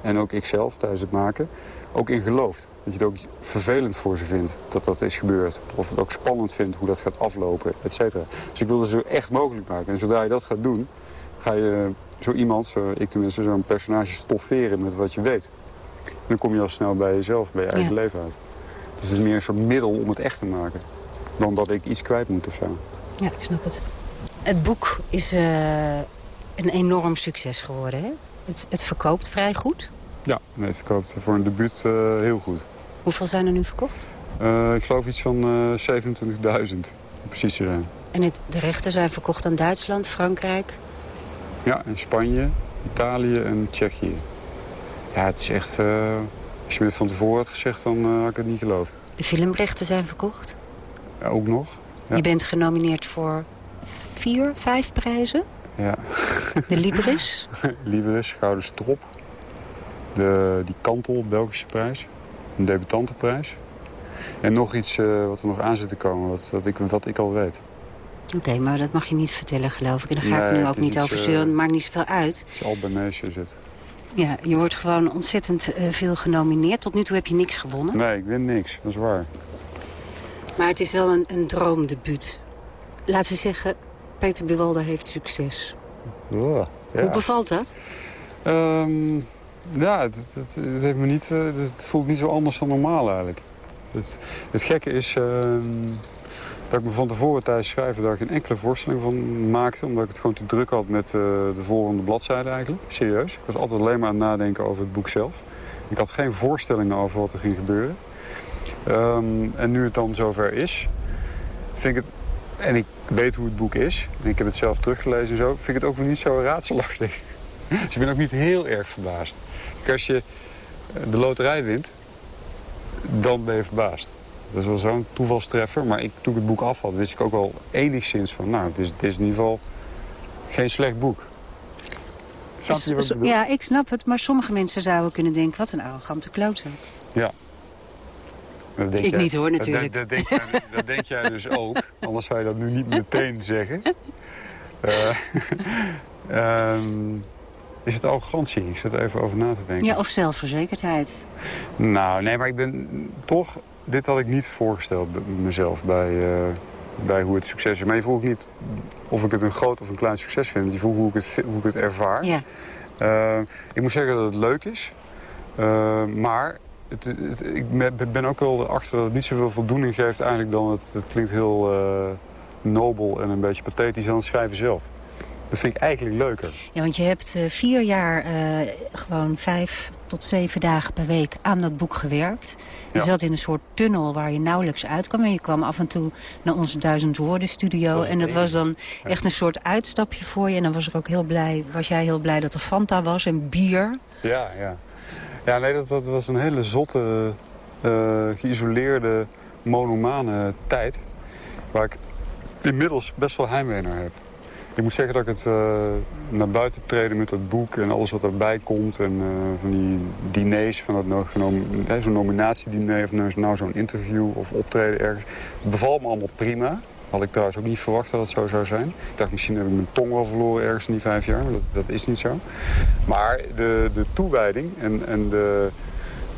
en ook ikzelf tijdens het maken... ook in gelooft. Dat je het ook vervelend voor ze vindt dat dat is gebeurd. Of het ook spannend vindt hoe dat gaat aflopen, et cetera. Dus ik wilde zo echt mogelijk maken. En zodra je dat gaat doen, ga je zo iemand, zo ik tenminste, zo'n personage stofferen met wat je weet. En dan kom je al snel bij jezelf, bij je eigen Ja. leven uit. Dus het is meer een soort middel om het echt te maken. Dan dat ik iets kwijt moet of zo. Ja, ik snap het. Het boek is eh, een enorm succes geworden, hè? Het, het verkoopt vrij goed. Ja, nee, het verkoopt voor een debuut eh, heel goed. Hoeveel zijn er nu verkocht? Eh, ik geloof iets van eh 27.000, om precies te zijn. En het, de rechten zijn verkocht aan Duitsland, Frankrijk. Ja, in Spanje, Italië en Tsjechië. Ja, het is echt... eh, als je me dit van tevoren had gezegd, dan eh, had ik het niet geloofd. De filmrechten zijn verkocht. Ja, ook nog. Ja. Je bent genomineerd voor vier, vijf prijzen. Ja, De Libris. Liberis, Gouden Strop. De, die Kantel, Belgische prijs. Een debutantenprijs. En nog iets eh, wat er nog aan zit te komen, wat, wat, ik, wat ik al weet. Oké, maar dat mag je niet vertellen, geloof ik. En daar ga Nee, ik nu het ook niet over eh, zeuren. Maakt niet zoveel uit. Het is Albanese is het. Ja, je wordt gewoon ontzettend eh, veel genomineerd. Tot nu toe heb je niks gewonnen. Nee, ik win niks. Dat is waar. Maar het is wel een, een droomdebuut. Laten we zeggen, Peter Buwalda heeft succes. Ja. Hoe bevalt dat? Ehm, ja, het, het, het, het heeft me niet, eh, het voelt niet zo anders dan normaal eigenlijk. Het, het gekke is ehm, dat ik me van tevoren tijdens schrijven daar geen enkele voorstelling van maakte. Omdat ik het gewoon te druk had met eh, de volgende bladzijde eigenlijk. Serieus. Ik was altijd alleen maar aan het nadenken over het boek zelf. Ik had geen voorstellingen over wat er ging gebeuren. Ehm, en nu het dan zover is, vind ik het... En ik weet hoe het boek is. En ik heb het zelf teruggelezen en zo. Vind ik het ook niet zo raadselachtig. Dus ik ben ook niet heel erg verbaasd. Als je de loterij wint, dan ben je verbaasd. Dat is wel zo'n toevalstreffer. Maar ik, toen ik het boek af had, wist ik ook wel enigszins van... nou, het is, het is in ieder geval geen slecht boek. Snap je wat ik bedoel? ja, ik snap het. Maar sommige mensen zouden kunnen denken... wat een arrogante klootzak. Ja. Dat denk Ik jij- niet hoor, natuurlijk. Dat, dat, denk jij, dat denk jij dus ook. Anders zou je dat nu niet meteen zeggen. Eh, ehm, is het arrogantie? Ik zit er even over na te denken. Ja, of zelfverzekerdheid. Nou, nee, maar ik ben toch... Dit had ik niet voorgesteld mezelf bij, eh, bij hoe het succes is. Maar je vroeg niet of ik het een groot of een klein succes vind. Je vroeg hoe ik het, hoe ik het ervaar. Ja. Eh, ik moet zeggen dat het leuk is. Eh, maar het, het- ik ben- ook wel erachter dat het niet zoveel voldoening geeft eigenlijk dan het, het klinkt heel nobel en een beetje pathetisch aan het schrijven zelf. Dat vind ik eigenlijk leuker. Ja, want je hebt vier jaar gewoon vijf tot zeven dagen per week aan dat boek gewerkt. Je Ja. zat in een soort tunnel waar je nauwelijks uitkwam. En je kwam af en toe naar onze duizend woorden studio. Dat En dat was dan echt een soort uitstapje voor je. En dan was, ik ook heel blij, was jij heel blij dat er Fanta was en bier. Ja, ja. Ja, nee, dat, dat was een hele zotte, eh, geïsoleerde, monomane tijd. Waar ik inmiddels best wel heimwee naar heb. Ik moet zeggen dat ik het eh, naar buiten treden met dat boek en alles wat erbij komt. En eh, van die diners, van zo'n nominatiediner of nou, nou zo'n interview of optreden ergens. Bevalt me allemaal prima. Had ik trouwens ook niet verwacht dat het zo zou zijn. Ik dacht misschien heb ik mijn tong wel verloren ergens in die vijf jaar. Dat, dat is niet zo. Maar de, de toewijding en, en de,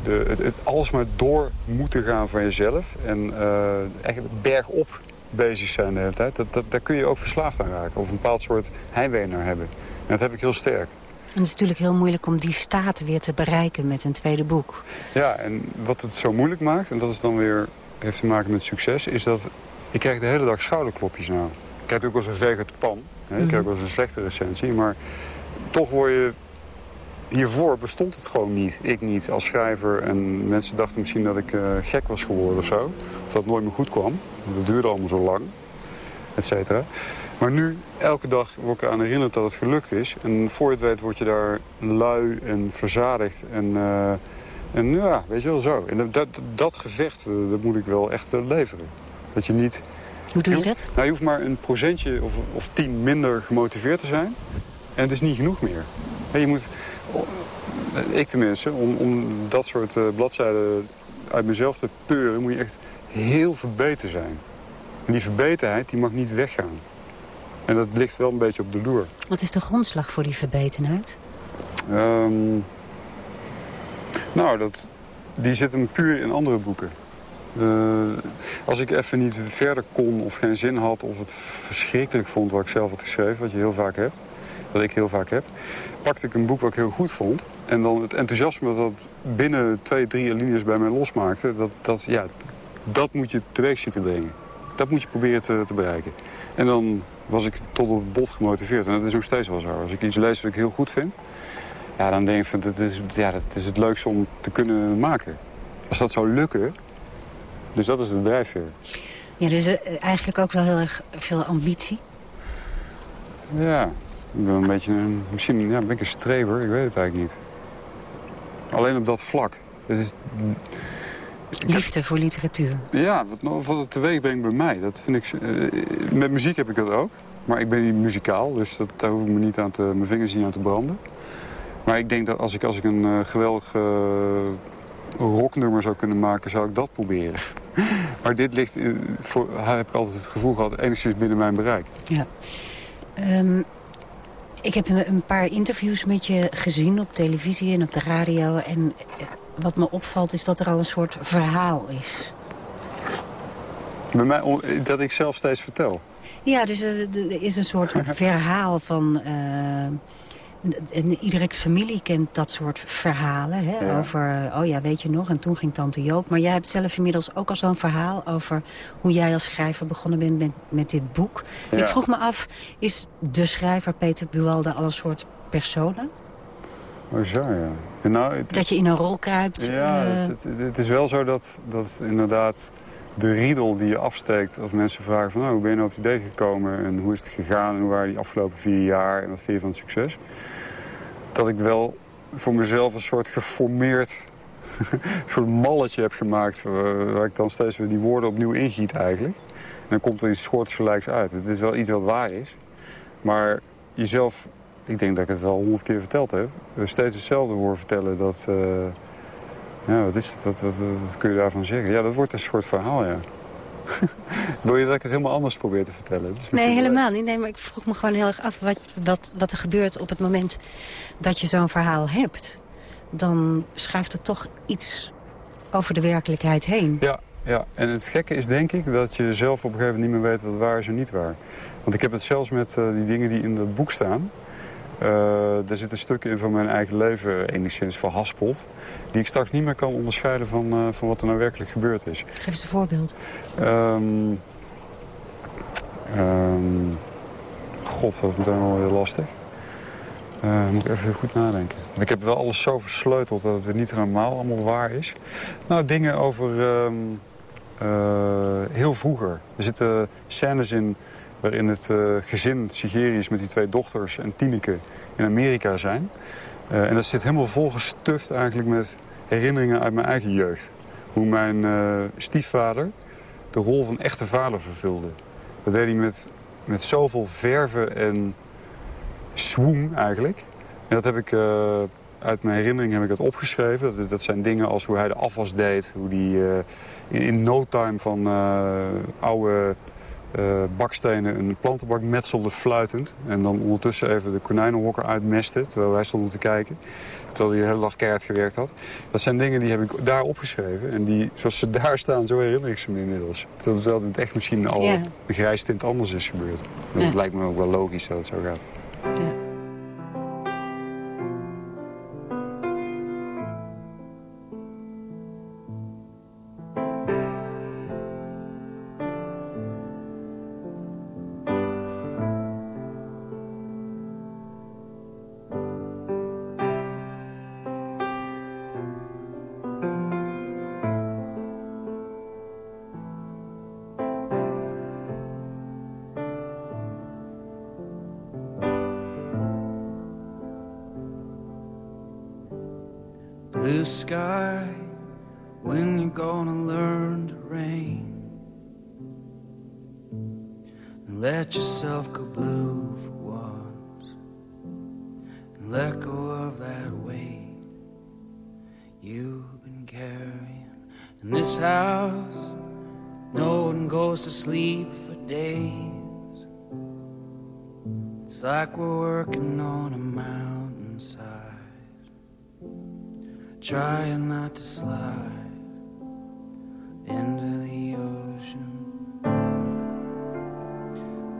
de, het, het alles maar door moeten gaan van jezelf. En eh echt bergop bezig zijn de hele tijd. Dat, dat, daar kun je ook verslaafd aan raken. Of een bepaald soort heimwee naar hebben. En dat heb ik heel sterk. En het is natuurlijk heel moeilijk om die staat weer te bereiken met een tweede boek. Ja, en wat het zo moeilijk maakt, en dat is dan weer, heeft te maken met succes, is dat ik krijg de hele dag schouderklopjes nou. Ik krijg ook wel eens een veeg uit de pan. Hè? Ik krijg ook wel eens een slechte recensie, maar toch word je... Hiervoor bestond het gewoon niet. Ik niet als schrijver. En mensen dachten misschien dat ik eh, gek was geworden of zo. Of dat het nooit meer goed kwam. Want het duurde allemaal zo lang. Et cetera. Maar nu, elke dag word ik eraan herinnerd dat het gelukt is. En voor je het weet word je daar lui en verzadigd. En, eh, en ja, weet je wel zo. En dat, dat, dat gevecht, eh, dat moet ik wel echt leveren. Dat je niet... Hoe doe je dat? Nou, je hoeft maar een procentje of, of tien minder gemotiveerd te zijn. En het is niet genoeg meer. Je moet, ik tenminste, om, om dat soort eh, bladzijden uit mezelf te peuren... moet je echt heel verbeterd zijn. En die verbeterheid die mag niet weggaan. En dat ligt wel een beetje op de loer. Wat is de grondslag voor die verbetenheid? Ehm, nou, dat, die zit hem puur in andere boeken. Eh, als ik even niet verder kon of geen zin had... of het verschrikkelijk vond wat ik zelf had geschreven... wat je heel vaak hebt, wat ik heel vaak heb... pakte ik een boek wat ik heel goed vond... en dan het enthousiasme dat binnen twee, drie alinea's bij mij losmaakte... dat, dat, ja, dat moet je teweeg zien te brengen. Dat moet je proberen te, te bereiken. En dan was ik tot op het bot gemotiveerd. En dat is nog steeds wel zo. Als ik iets lees wat ik heel goed vind... Ja, dan denk ik van, dat is, ja, dat is het leukste om te kunnen maken. Als dat zou lukken... Dus dat is de drijfveer. Ja, dus eh, eigenlijk ook wel heel erg veel ambitie. Ja, ik ben een beetje een, misschien ja, ben ik een streber, ik weet het eigenlijk niet. Alleen op dat vlak. Het is, Liefde voor literatuur. ja, wat, wat het teweeg brengt bij mij, dat vind ik... eh, met muziek heb ik dat ook. Maar ik ben niet muzikaal, dus dat, daar hoef ik me niet aan te, mijn vingers niet aan te branden. Maar ik denk dat als ik, als ik een eh, geweldig eh, rocknummer zou kunnen maken, zou ik dat proberen. maar dit ligt, eh, voor, heb ik altijd het gevoel gehad, enigszins binnen mijn bereik. Ja. Ehm, ik heb een, paar interviews met je gezien op televisie en op de radio. En eh, wat me opvalt is dat er al een soort verhaal is. Bij mij, on- dat ik zelf steeds vertel. Ja, dus er, er is een soort verhaal van... eh, en iedere familie kent dat soort verhalen. Hè? Ja. Over, oh ja, weet je nog, en toen ging tante Joop. Maar jij hebt zelf inmiddels ook al zo'n verhaal... over hoe jij als schrijver begonnen bent met, met dit boek. Ja. Ik vroeg me af, is de schrijver Peter Buwalda al een soort persona? Oh zo, ja. En nou, het, Dat je in een rol kruipt? ja, eh, het, het, het is wel zo dat, dat inderdaad de riedel die je afsteekt... als mensen vragen van, nou, hoe ben je nou op het idee gekomen... en hoe is het gegaan en hoe waren die afgelopen vier jaar... en wat vind je van succes? Dat ik wel voor mezelf een soort geformeerd... een soort malletje heb gemaakt... eh, waar ik dan steeds weer die woorden opnieuw ingiet eigenlijk. En dan komt er iets soortgelijks uit. Het is wel iets wat waar is. Maar jezelf, ik denk dat ik het al honderd keer verteld heb... steeds hetzelfde horen vertellen dat... eh, ja, wat is het? Wat, wat, wat kun je daarvan zeggen? Ja, dat wordt een soort verhaal, ja. Wil je dat ik het helemaal anders probeer te vertellen? Nee, helemaal niet. Nee, maar ik vroeg me gewoon heel erg af wat, wat, wat er gebeurt op het moment dat je zo'n verhaal hebt. Dan schuift er toch iets over de werkelijkheid heen. Ja, ja, en het gekke is denk ik dat je zelf op een gegeven moment niet meer weet wat waar is en niet waar. Want ik heb het zelfs met uh, die dingen die in dat boek staan. Uh, daar zitten stukken in van mijn eigen leven enigszins verhaspeld. Die ik straks niet meer kan onderscheiden van, uh, van wat er nou werkelijk gebeurd is. Geef eens een voorbeeld. Um, um, God, dat is meteen wel heel lastig. Uh, moet ik even goed nadenken. Ik heb wel alles zo versleuteld dat het weer niet helemaal allemaal waar is. Nou, dingen over um, uh, heel vroeger. Er zitten scènes in waarin het uh, gezin Sigerius met die twee dochters en Tineke in Amerika zijn. Uh, en dat zit helemaal volgestuft eigenlijk met herinneringen uit mijn eigen jeugd. Hoe mijn stiefvader de rol van echte vader vervulde. Dat deed hij met, met zoveel verven en swoon eigenlijk. En dat heb ik uit mijn herinnering heb ik dat opgeschreven. Dat, dat, zijn dingen als hoe hij de afwas deed. Hoe hij in, in, no time van oude bakstenen een plantenbak metselde fluitend. En dan ondertussen even de konijnenhokker uitmeste. Terwijl wij stonden te kijken. Terwijl hij de hele dag keihard gewerkt had. Dat zijn dingen die heb ik daar opgeschreven. En die, zoals ze daar staan, zo herinner ik ze me inmiddels. Terwijl het echt misschien al ja. een grijs tint anders is gebeurd. Dat lijkt me ook wel logisch dat het zo gaat. Ja. Blue sky, when you're gonna learn to rain? And let yourself go blue for once. And let go of that weight you've been carrying. In this house, no one goes to sleep for days. It's like we're working on a mountainside trying not to slide into the ocean.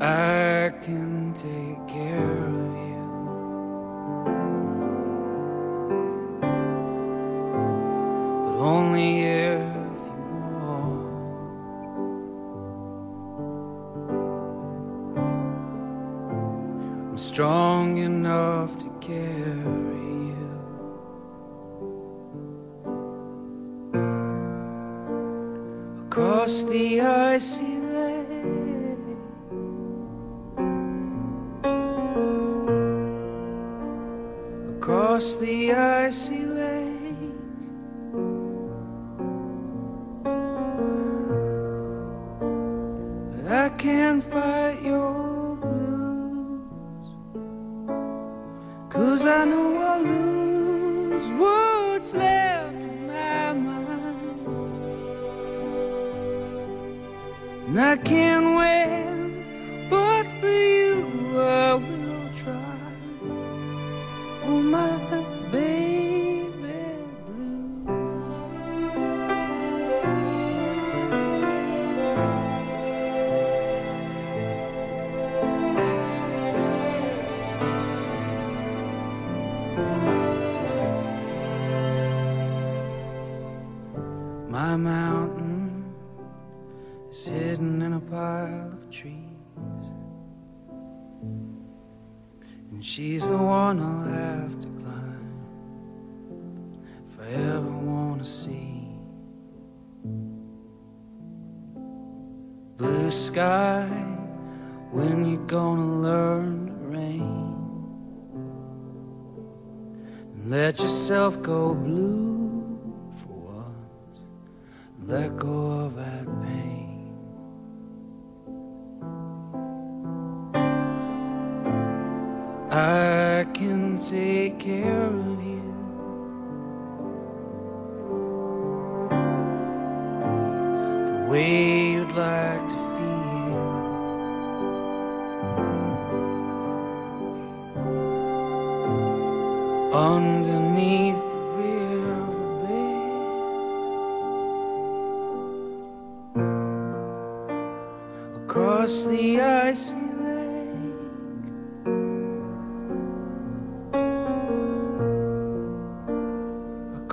I can take care your blues. Cause I know I'll lose what's left of my mind. And I can't win, sky, when you gonna learn to rain? And let yourself go blue for once. Let go of that pain. I can take care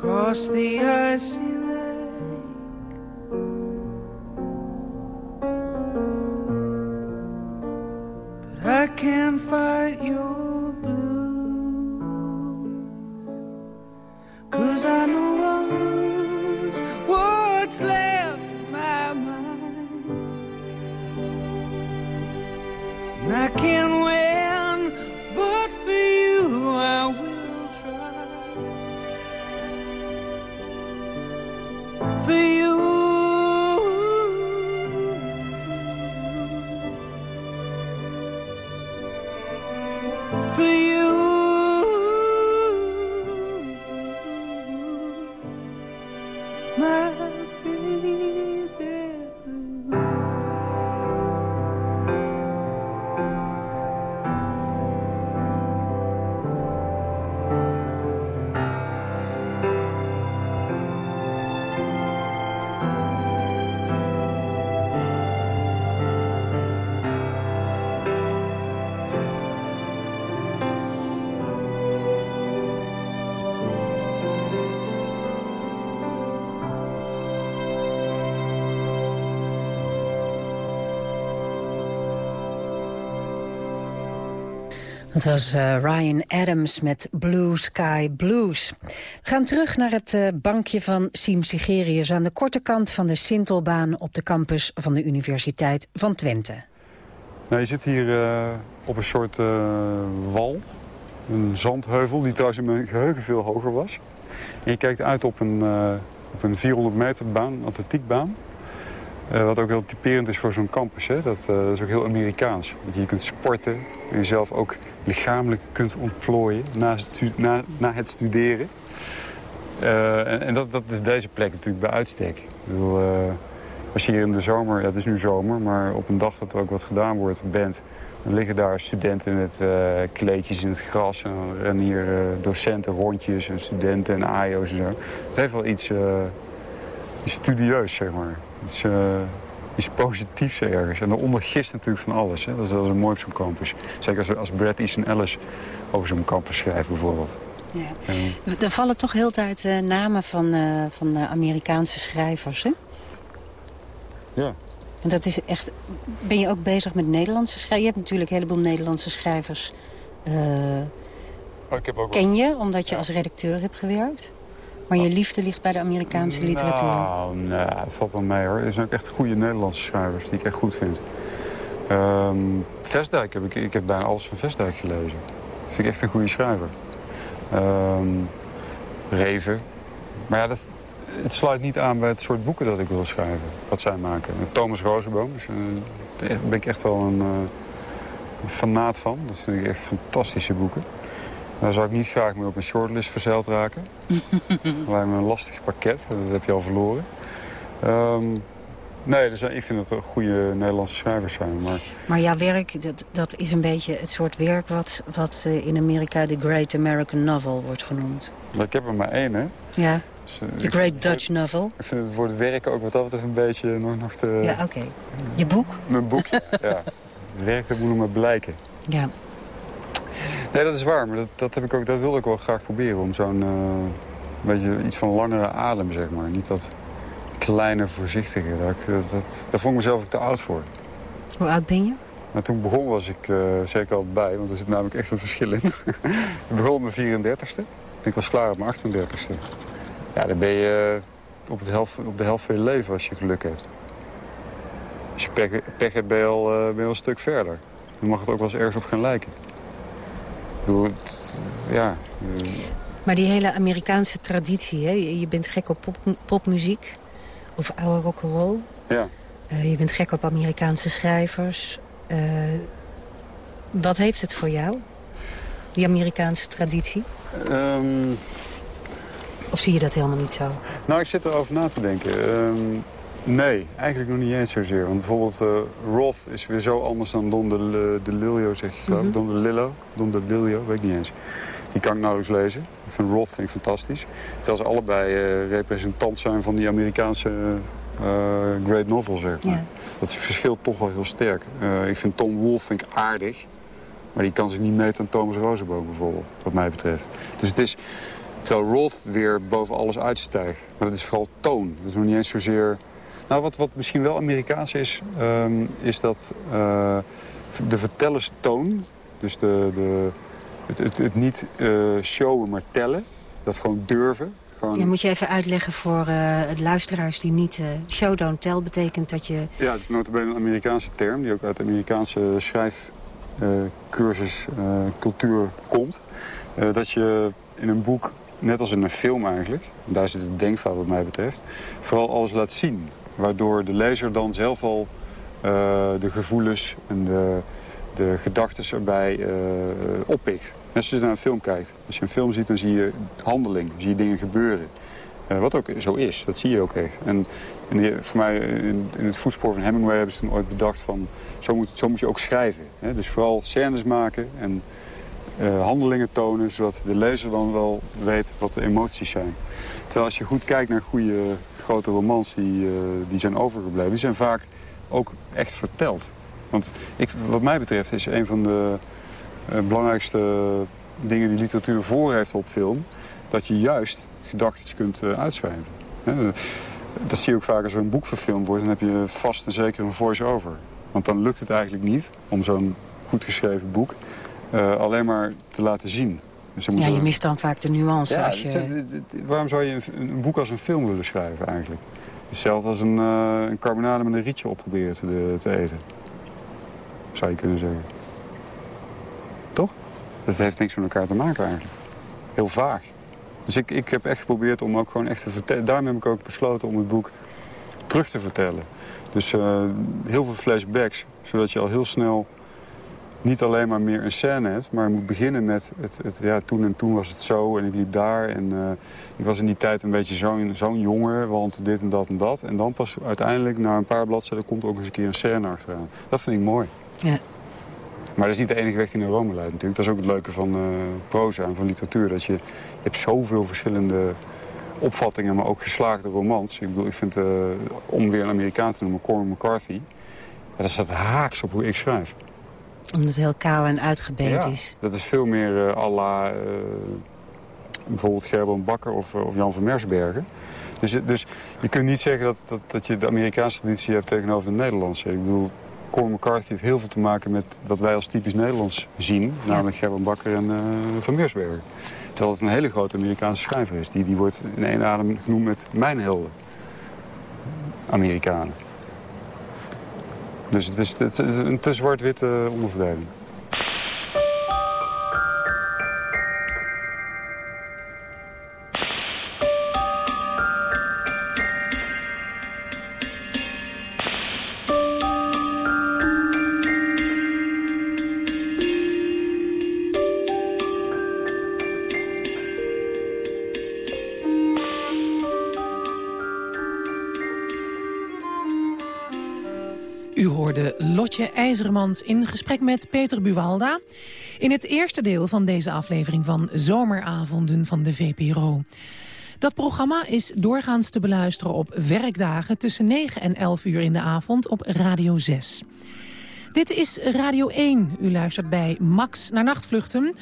across the icy Dat was eh, Ryan Adams met Blue Sky Blues. We gaan terug naar het eh, bankje van Siem Sigerius... aan de korte kant van de Sintelbaan op de campus van de Universiteit van Twente. Nou, je zit hier eh, op een soort wal, een zandheuvel... die trouwens in mijn geheugen veel hoger was. En je kijkt uit op een, op een 400 meter baan, een atletiekbaan... Eh, wat ook heel typerend is voor zo'n campus. Hè? Dat, dat is ook heel Amerikaans. Dat je kunt sporten, en jezelf ook lichamelijk kunt ontplooien na na, na het studeren. Eh, en en dat, dat is deze plek natuurlijk bij uitstek. Ik eh, als je hier in de zomer, ja, het is nu zomer, maar op een dag dat er ook wat gedaan wordt, bent, dan liggen daar studenten in het eh, kleedjes in het gras. En hier docenten rondjes en studenten en AIO's en zo. Het heeft wel iets, studieus, zeg maar. Iets positiefs ergens. En daaronder gist natuurlijk van alles. Hè. Dat is zo mooi op zo'n campus. Zeker als, als Brad Easton Ellis over zo'n campus schrijft bijvoorbeeld. Ja. En- Er vallen toch heel de tijd eh, namen van, eh, van eh, Amerikaanse schrijvers, hè? ja. En dat is echt... Ben je ook bezig met Nederlandse schrijvers? Je hebt natuurlijk een heleboel Nederlandse schrijvers. eh, Oh, ik heb ook ken je, omdat je als redacteur hebt gewerkt. Maar je liefde ligt bij de Amerikaanse literatuur. Nou, nee, valt wel mee hoor. Er zijn ook echt goede Nederlandse schrijvers die ik echt goed vind. Ehm Vestdijk heb ik, ik heb bijna alles van Vestdijk gelezen. Dat vind ik echt een goede schrijver. Ehm, Reven. Maar ja, dat, het sluit niet aan bij het soort boeken dat ik wil schrijven. Wat zij maken. Thomas Rozenboom. Dus, daar ben ik echt wel een, een fanaat van. Dat vind ik echt fantastische boeken. Daar zou ik niet graag mee op een shortlist verzeild raken. Lijkt me een lastig pakket, dat heb je al verloren. Ehm, nee, dus ik vind dat er goede Nederlandse schrijvers zijn. Maar Maar jouw werk, dat, dat is een beetje het soort werk... wat, wat eh, in Amerika de Great American Novel wordt genoemd. maar ik heb er maar één, hè. Ja, Dus, eh, de ik vind Great Dutch Novel. Ik vind het woord werken ook wat dat betreft een beetje nog, nog te... Ja, oké. Je boek? Mijn boekje, ja. Werk, dat moet nog maar blijken. Ja. Nee, dat is waar, maar dat, dat, heb ik ook, dat wilde ik wel graag proberen. Om zo'n eh, beetje iets van langere adem, zeg maar. Niet dat kleine, voorzichtige. Daar, ik- dat, dat, daar vond ik mezelf ook te oud voor. Hoe oud ben je? Maar toen begon was ik uh, zeker al bij, want er zit namelijk echt een verschil in. ik begon op mijn 34ste. Ik was klaar op mijn 38ste. Ja, dan ben je uh, op, het helft, op de helft van je leven als je geluk hebt. Als je pech, pech hebt, ben je, al, uh, ben je al een stuk verder. Dan mag het ook wel eens ergens op gaan lijken. Ik bedoel, het, ja... Maar die hele Amerikaanse traditie, hè? je bent gek op pop, popmuziek of oude rock'n'roll. Ja. Uh, je bent gek op Amerikaanse schrijvers. Uh, wat heeft het voor jou, die Amerikaanse traditie? Um... Of zie je dat helemaal niet zo? Nou, ik zit erover na te denken. Um, Nee, eigenlijk nog niet eens zozeer. Want bijvoorbeeld uh, Roth is weer zo anders dan Don de, de Lillo, zeg je. Mm Don de Lillo, Don de Lillo, weet ik niet eens. Die kan ik nauwelijks lezen. Ik vind Roth vind ik fantastisch. Terwijl ze allebei uh, representant zijn van die Amerikaanse uh, great novel, zeg maar. Ja. Dat verschilt toch wel heel sterk. ik vind Tom Wolfe vind ik aardig. Maar die kan zich niet meten aan Thomas Rosenboom bijvoorbeeld, wat mij betreft. Dus het is, terwijl Roth weer boven alles uitstijgt. Maar dat is vooral toon. Dat is nog niet eens zozeer... Nou, wat, wat misschien wel Amerikaans is, um, is dat uh, de vertellerstoon... dus de, de, het, het, het niet uh, showen, maar tellen, dat gewoon durven... Gewoon... Ja, moet je even uitleggen voor uh, het luisteraars die niet... show, don't tell betekent dat je... Ja, het is notabene een Amerikaanse term... die ook uit de Amerikaanse schrijf uh, cursus uh, cultuur komt. Dat je in een boek, net als in een film eigenlijk... daar zit het denkfout wat mij betreft... vooral alles laat zien. Waardoor de lezer dan zelf al de gevoelens en de, de gedachten erbij oppikt. Net je naar een film kijkt. Als je een film ziet, dan zie je handeling, zie je dingen gebeuren. Uh, wat ook zo is, dat zie je ook echt. En, en voor mij in, in, het voetspoor van Hemingway hebben ze toen ooit bedacht van... zo moet, je ook schrijven. Hè? Dus vooral scènes maken en uh, handelingen tonen... zodat de lezer dan wel weet wat de emoties zijn. Terwijl als je goed kijkt naar goede grote romans die, uh, die zijn overgebleven... die zijn vaak ook echt verteld. Want ik, wat mij betreft is een van de belangrijkste dingen die literatuur voor heeft op film... dat je juist gedachten kunt uh, uitschrijven. dat zie je ook vaak als er een boek verfilmd wordt. Dan heb je vast en zeker een voice-over. Want dan lukt het eigenlijk niet om zo'n goed geschreven boek alleen maar te laten zien. Dus ja, je mist dan vaak de nuance. Ja, als je... waarom zou je een, een, boek als een film willen schrijven eigenlijk? Hetzelfde als een, uh, een carbonade met een rietje op proberen te, te eten. Zou je kunnen zeggen. Toch? Dat heeft niks met elkaar te maken eigenlijk. Heel vaag. Dus ik, ik heb echt geprobeerd om ook gewoon echt te vertellen. Daarom heb ik ook besloten om het boek terug te vertellen. Dus uh, heel veel flashbacks, zodat je al heel snel niet alleen maar meer een scène hebt... maar je moet beginnen met het, het, ja, toen en toen was het zo en ik liep daar. En uh, ik was in die tijd een beetje zo'n zo'n jongen, want dit en dat en dat. En dan pas uiteindelijk, na een paar bladzijden, komt ook eens een keer een scène achteraan. Dat vind ik mooi. Ja. Maar dat is niet de enige weg die naar Rome leidt natuurlijk. Dat is ook het leuke van uh, proza en van literatuur. Dat je, je hebt zoveel verschillende opvattingen, maar ook geslaagde romans. Ik bedoel, ik vind, uh, om weer een Amerikaan te noemen, Cormac McCarthy... dat staat haaks op hoe ik schrijf. Omdat het heel kaal en uitgebeend ja, is. dat is veel meer uh, à la bijvoorbeeld Gerben Bakker of, of, Jan van Mersbergen. Dus, dus je kunt niet zeggen dat, dat, dat je de Amerikaanse traditie hebt tegenover de Nederlandse. Ik bedoel, Cormac McCarthy heeft heel veel te maken met wat wij als typisch Nederlands zien. Namelijk Gerben Bakker en uh, Van Meersberger. Terwijl het een hele grote Amerikaanse schrijver is. Die, die wordt in één adem genoemd met mijn helden. Amerikanen. Dus het is, een te zwart-witte onderverdeling. IJzermans in gesprek met Peter Buwalda... in het eerste deel van deze aflevering van Zomeravonden van de VPRO. Dat programma is doorgaans te beluisteren op werkdagen... tussen 9 en 11 uur in de avond op Radio 6. Dit is Radio 1. U luistert bij Max naar Nachtvluchten...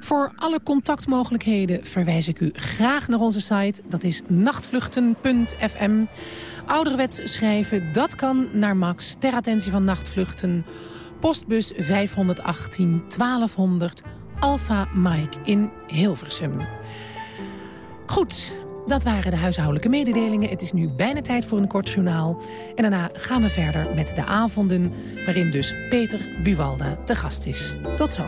Voor alle contactmogelijkheden verwijs ik u graag naar onze site. Dat is nachtvluchten.fm. Ouderwets schrijven, dat kan naar Max ter attentie van nachtvluchten. Postbus 518 1200 Alpha Mike in Hilversum. Goed, dat waren de huishoudelijke mededelingen. Het is nu bijna tijd voor een kort journaal. En daarna gaan we verder met de avonden... waarin dus Peter Buwalda te gast is. Tot zo.